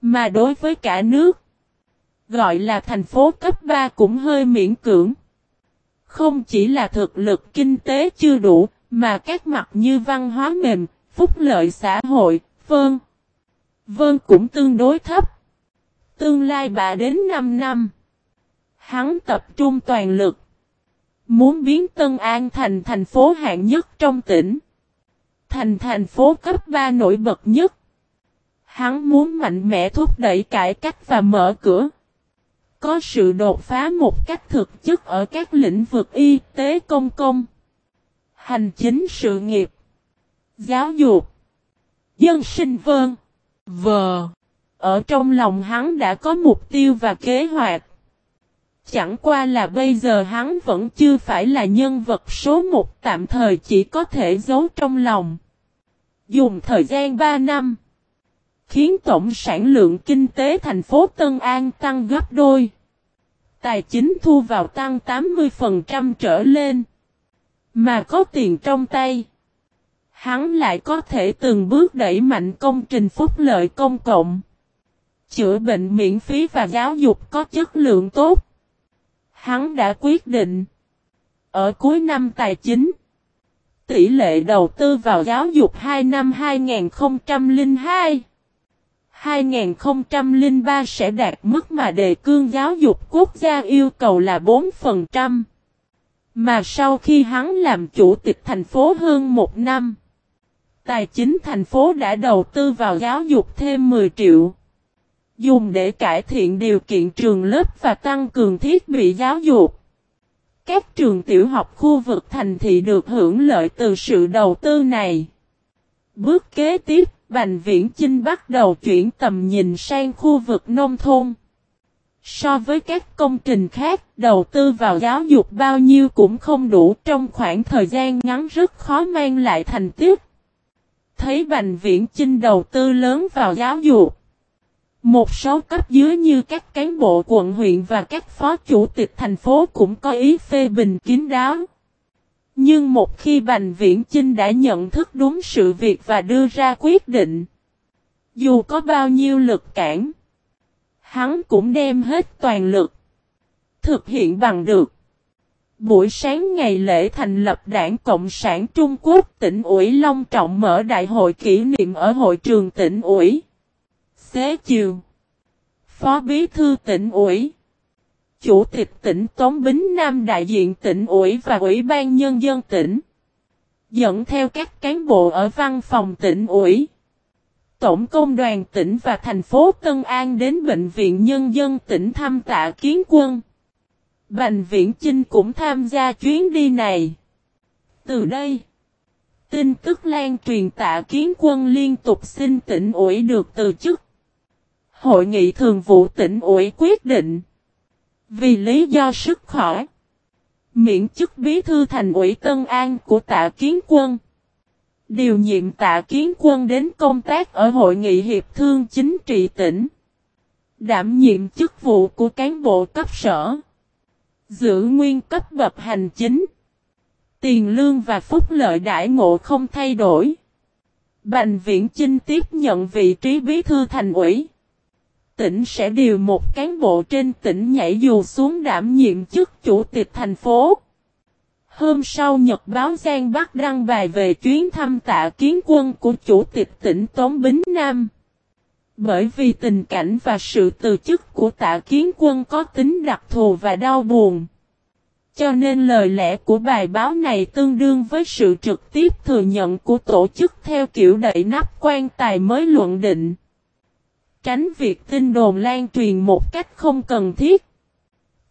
Mà đối với cả nước, gọi là thành phố cấp 3 cũng hơi miễn cưỡng. Không chỉ là thực lực kinh tế chưa đủ, mà các mặt như văn hóa mềm, phúc lợi xã hội, vân. Vân cũng tương đối thấp. Tương lai bà đến 5 năm. Hắn tập trung toàn lực. Muốn biến Tân An thành thành phố hạng nhất trong tỉnh. Thành thành phố cấp 3 nổi bật nhất. Hắn muốn mạnh mẽ thúc đẩy cải cách và mở cửa. Có sự đột phá một cách thực chất ở các lĩnh vực y tế công công, hành chính sự nghiệp, giáo dục, dân sinh vân, vờ. Ở trong lòng hắn đã có mục tiêu và kế hoạch. Chẳng qua là bây giờ hắn vẫn chưa phải là nhân vật số một tạm thời chỉ có thể giấu trong lòng. Dùng thời gian 3 năm, khiến tổng sản lượng kinh tế thành phố Tân An tăng gấp đôi. Tài chính thu vào tăng 80% trở lên. Mà có tiền trong tay. Hắn lại có thể từng bước đẩy mạnh công trình phúc lợi công cộng. Chữa bệnh miễn phí và giáo dục có chất lượng tốt. Hắn đã quyết định. Ở cuối năm tài chính. Tỷ lệ đầu tư vào giáo dục 2 năm 2002 2003 sẽ đạt mức mà đề cương giáo dục quốc gia yêu cầu là 4%. Mà sau khi hắn làm chủ tịch thành phố hơn một năm, tài chính thành phố đã đầu tư vào giáo dục thêm 10 triệu. Dùng để cải thiện điều kiện trường lớp và tăng cường thiết bị giáo dục. Các trường tiểu học khu vực thành thị được hưởng lợi từ sự đầu tư này. Bước kế tiếp, Bành Viễn Chinh bắt đầu chuyển tầm nhìn sang khu vực nông thôn. So với các công trình khác, đầu tư vào giáo dục bao nhiêu cũng không đủ trong khoảng thời gian ngắn rất khó mang lại thành tích. Thấy Bành Viễn Chinh đầu tư lớn vào giáo dục. Một số cấp dưới như các cán bộ quận huyện và các phó chủ tịch thành phố cũng có ý phê bình kín đáo. Nhưng một khi Bành Viễn Chinh đã nhận thức đúng sự việc và đưa ra quyết định, dù có bao nhiêu lực cản, hắn cũng đem hết toàn lực, thực hiện bằng được. Buổi sáng ngày lễ thành lập Đảng Cộng sản Trung Quốc tỉnh ủy Long Trọng mở đại hội kỷ niệm ở hội trường tỉnh ủy. Xế chiều. Phó Bí Thư tỉnh ủy. Chủ tịch tỉnh Tống Bính Nam đại diện tỉnh ủy và Ủy ban Nhân dân tỉnh. Dẫn theo các cán bộ ở văn phòng tỉnh ủy. Tổng công đoàn tỉnh và thành phố Tân An đến Bệnh viện Nhân dân tỉnh thăm tạ kiến quân. Bành Viễn Chinh cũng tham gia chuyến đi này. Từ đây, tin tức lan truyền tạ kiến quân liên tục xin tỉnh ủy được từ chức. Hội nghị thường vụ tỉnh ủy quyết định. Vì lý do sức khỏe. Miễn chức bí thư thành ủy Tân An của tạ kiến quân. Điều nhiệm tạ kiến quân đến công tác ở hội nghị hiệp thương chính trị tỉnh. Đảm nhiệm chức vụ của cán bộ cấp sở. Giữ nguyên cấp bậc hành chính. Tiền lương và phúc lợi đại ngộ không thay đổi. Bành viễn Chinh tiếp nhận vị trí bí thư thành ủy tỉnh sẽ điều một cán bộ trên tỉnh nhảy dù xuống đảm nhiệm chức chủ tịch thành phố. Hôm sau Nhật báo Giang Bắc đăng bài về chuyến thăm tạ kiến quân của chủ tịch tỉnh Tống Bính Nam. Bởi vì tình cảnh và sự từ chức của tạ kiến quân có tính đặc thù và đau buồn. Cho nên lời lẽ của bài báo này tương đương với sự trực tiếp thừa nhận của tổ chức theo kiểu đẩy nắp quan tài mới luận định. Tránh việc tin đồn lan truyền một cách không cần thiết.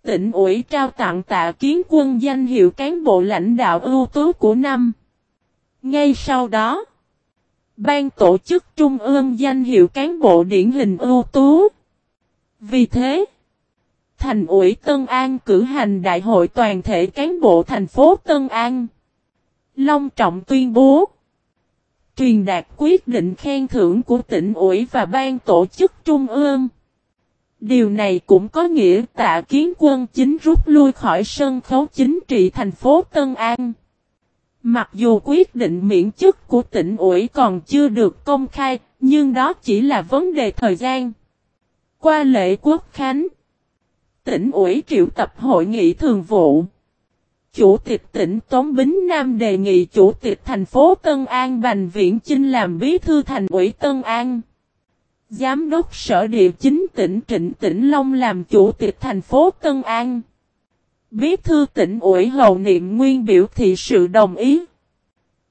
Tỉnh ủy trao tặng tạ kiến quân danh hiệu cán bộ lãnh đạo ưu tú của năm. Ngay sau đó, ban tổ chức trung ương danh hiệu cán bộ điển hình ưu tú. Vì thế, thành ủy Tân An cử hành đại hội toàn thể cán bộ thành phố Tân An. Long trọng tuyên bố truyền đạt quyết định khen thưởng của tỉnh ủy và ban tổ chức trung ương. Điều này cũng có nghĩa tạ kiến quân chính rút lui khỏi sân khấu chính trị thành phố Tân An. Mặc dù quyết định miễn chức của tỉnh ủy còn chưa được công khai, nhưng đó chỉ là vấn đề thời gian. Qua lễ quốc khánh, tỉnh ủy triệu tập hội nghị thường vụ. Chủ tịch tỉnh Tống Bính Nam đề nghị Chủ tịch thành phố Tân An Bành Viễn Chinh làm bí thư thành ủy Tân An. Giám đốc sở địa chính tỉnh Trịnh Tĩnh Long làm Chủ tịch thành phố Tân An. Bí thư tỉnh ủy hầu niệm nguyên biểu thị sự đồng ý.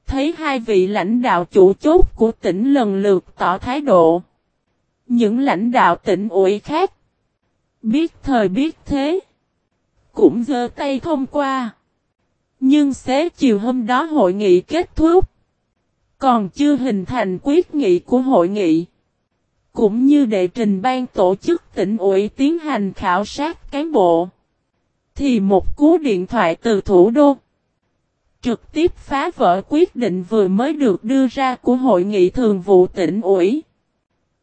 Thấy hai vị lãnh đạo chủ chốt của tỉnh lần lượt tỏ thái độ. Những lãnh đạo tỉnh ủy khác. Biết thời biết thế. Cũng giơ tay thông qua. Nhưng xế chiều hôm đó hội nghị kết thúc. Còn chưa hình thành quyết nghị của hội nghị. Cũng như đệ trình ban tổ chức tỉnh ủy tiến hành khảo sát cán bộ. Thì một cú điện thoại từ thủ đô. Trực tiếp phá vỡ quyết định vừa mới được đưa ra của hội nghị thường vụ tỉnh ủy.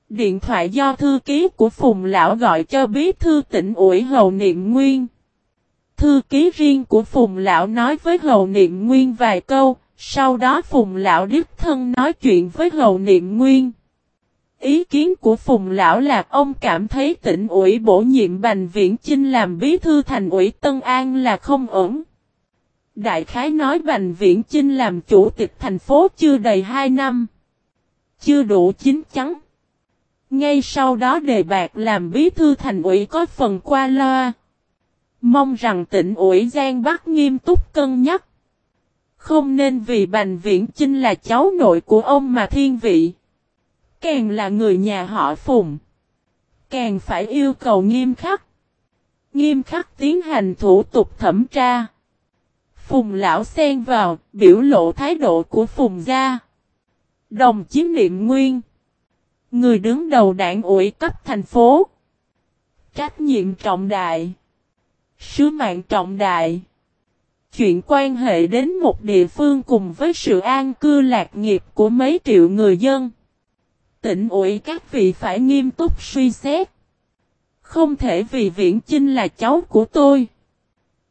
Điện thoại do thư ký của Phùng Lão gọi cho bí thư tỉnh ủy Hầu Niệm Nguyên. Thư ký riêng của Phùng Lão nói với Hầu Niệm Nguyên vài câu, sau đó Phùng Lão đích thân nói chuyện với Hầu Niệm Nguyên. Ý kiến của Phùng Lão là ông cảm thấy tỉnh ủy bổ nhiệm Bành Viễn Chinh làm bí thư thành ủy Tân An là không ổn. Đại khái nói Bành Viễn Chinh làm chủ tịch thành phố chưa đầy 2 năm. Chưa đủ chín chắn. Ngay sau đó đề bạc làm bí thư thành ủy có phần qua loa. Mong rằng tỉnh ủy Giang Bắc nghiêm túc cân nhắc. Không nên vì Bành Viễn Chinh là cháu nội của ông mà thiên vị. Càng là người nhà họ Phùng. Càng phải yêu cầu nghiêm khắc. Nghiêm khắc tiến hành thủ tục thẩm tra. Phùng lão xen vào, biểu lộ thái độ của Phùng gia. Đồng chí niệm nguyên. Người đứng đầu đảng ủy cấp thành phố. Trách nhiệm trọng đại. Sứ mạng trọng đại. Chuyện quan hệ đến một địa phương cùng với sự an cư lạc nghiệp của mấy triệu người dân. Tỉnh ủy các vị phải nghiêm túc suy xét. Không thể vì Viễn Chinh là cháu của tôi.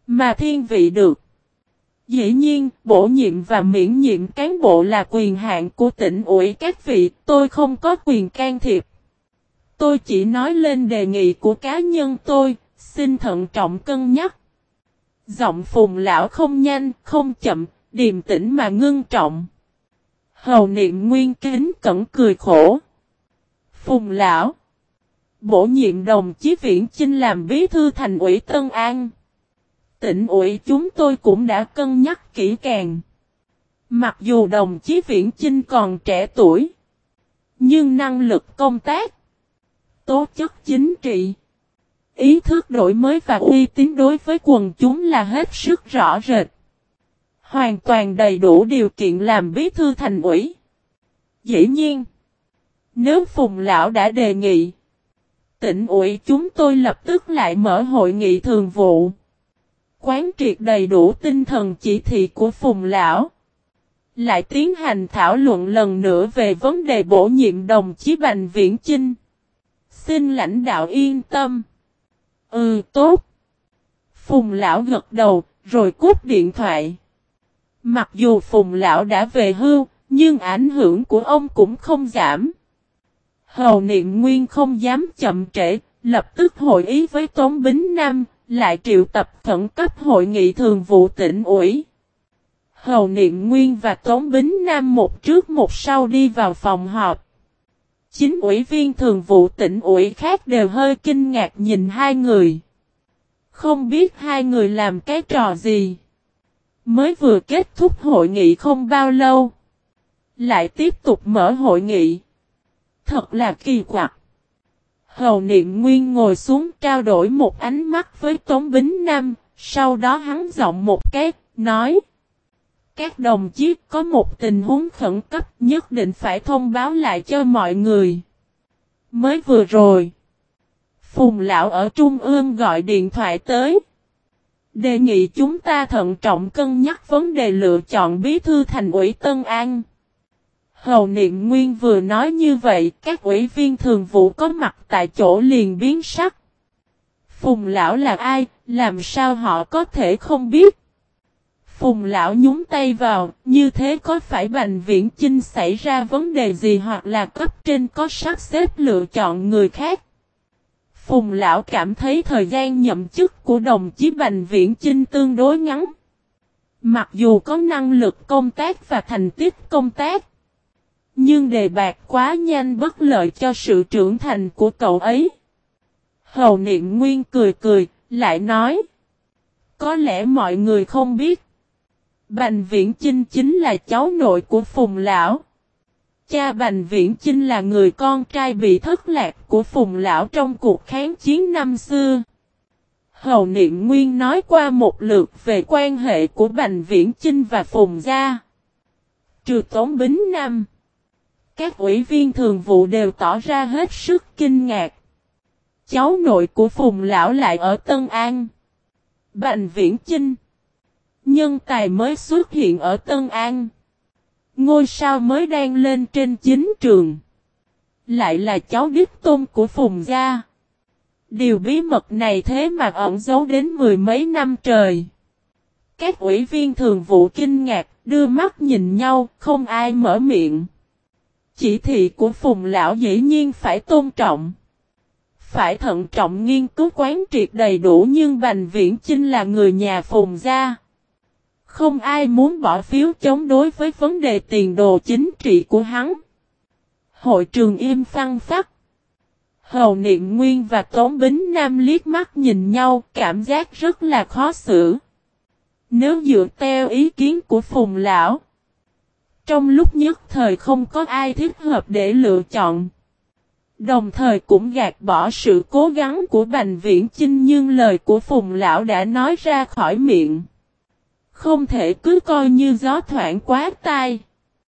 Mà thiên vị được. Dĩ nhiên, bổ nhiệm và miễn nhiệm cán bộ là quyền hạn của tỉnh ủy các vị, tôi không có quyền can thiệp. Tôi chỉ nói lên đề nghị của cá nhân tôi, xin thận trọng cân nhắc. Giọng phùng lão không nhanh, không chậm, điềm tĩnh mà ngưng trọng. Hầu niệm nguyên kính cẩn cười khổ. Phùng lão. Bổ nhiệm đồng chí Viễn Chinh làm bí thư thành ủy Tân An. Tỉnh ủy chúng tôi cũng đã cân nhắc kỹ càng. Mặc dù đồng chí Viễn Chinh còn trẻ tuổi. Nhưng năng lực công tác. Tố chất chính trị. Ý thức đổi mới và uy tín đối với quần chúng là hết sức rõ rệt. Hoàn toàn đầy đủ điều kiện làm bí thư thành ủy. Dĩ nhiên. Nếu Phùng Lão đã đề nghị. Tỉnh ủy chúng tôi lập tức lại mở hội nghị thường vụ. Quán triệt đầy đủ tinh thần chỉ thị của Phùng Lão. Lại tiến hành thảo luận lần nữa về vấn đề bổ nhiệm đồng chí Bành Viễn Chinh. Xin lãnh đạo yên tâm. Ừ tốt. Phùng Lão gật đầu, rồi cúp điện thoại. Mặc dù Phùng Lão đã về hưu, nhưng ảnh hưởng của ông cũng không giảm. Hầu Niệm Nguyên không dám chậm trễ, lập tức hội ý với Tống Bính Nam, lại triệu tập khẩn cấp hội nghị thường vụ tỉnh ủy. Hầu Niệm Nguyên và Tống Bính Nam một trước một sau đi vào phòng họp. Chính ủy viên thường vụ tỉnh ủy khác đều hơi kinh ngạc nhìn hai người. Không biết hai người làm cái trò gì. Mới vừa kết thúc hội nghị không bao lâu. Lại tiếp tục mở hội nghị. Thật là kỳ quặc. Hầu Niệm Nguyên ngồi xuống trao đổi một ánh mắt với Tống Bính Nam, sau đó hắn giọng một cái, nói các đồng chí có một tình huống khẩn cấp nhất định phải thông báo lại cho mọi người. Mới vừa rồi, Phùng Lão ở Trung ương gọi điện thoại tới. Đề nghị chúng ta thận trọng cân nhắc vấn đề lựa chọn bí thư thành ủy Tân An. Hầu Niệm Nguyên vừa nói như vậy, các ủy viên thường vụ có mặt tại chỗ liền biến sắc. Phùng Lão là ai, làm sao họ có thể không biết? Phùng Lão nhúng tay vào, như thế có phải Bành Viễn Chinh xảy ra vấn đề gì hoặc là cấp trên có sắp xếp lựa chọn người khác? Phùng Lão cảm thấy thời gian nhậm chức của đồng chí Bành Viễn Chinh tương đối ngắn. Mặc dù có năng lực công tác và thành tích công tác, nhưng đề bạc quá nhanh bất lợi cho sự trưởng thành của cậu ấy. Hầu niệm nguyên cười cười, lại nói. Có lẽ mọi người không biết. Bành Viễn Chinh chính là cháu nội của Phùng Lão. Cha Bành Viễn Chinh là người con trai bị thất lạc của Phùng Lão trong cuộc kháng chiến năm xưa. Hầu Niệm Nguyên nói qua một lượt về quan hệ của Bành Viễn Chinh và Phùng Gia. Trừ Tống Bính Năm. Các ủy viên thường vụ đều tỏ ra hết sức kinh ngạc. Cháu nội của Phùng Lão lại ở Tân An. Bành Viễn Chinh. Nhân tài mới xuất hiện ở Tân An. Ngôi sao mới đang lên trên chính trường. Lại là cháu đích tôn của Phùng Gia. Điều bí mật này thế mà ẩn giấu đến mười mấy năm trời. Các ủy viên thường vụ kinh ngạc, đưa mắt nhìn nhau, không ai mở miệng. Chỉ thị của Phùng Lão dĩ nhiên phải tôn trọng. Phải thận trọng nghiên cứu quán triệt đầy đủ nhưng Bành Viễn Chinh là người nhà Phùng gia. Không ai muốn bỏ phiếu chống đối với vấn đề tiền đồ chính trị của hắn. Hội trường im phăng phát. Hầu Niệm Nguyên và Tống Bính Nam liếc mắt nhìn nhau, cảm giác rất là khó xử. Nếu dựa theo ý kiến của Phùng Lão, trong lúc nhất thời không có ai thích hợp để lựa chọn. Đồng thời cũng gạt bỏ sự cố gắng của Bành Viễn Chinh nhưng lời của Phùng Lão đã nói ra khỏi miệng. Không thể cứ coi như gió thoảng quá tai.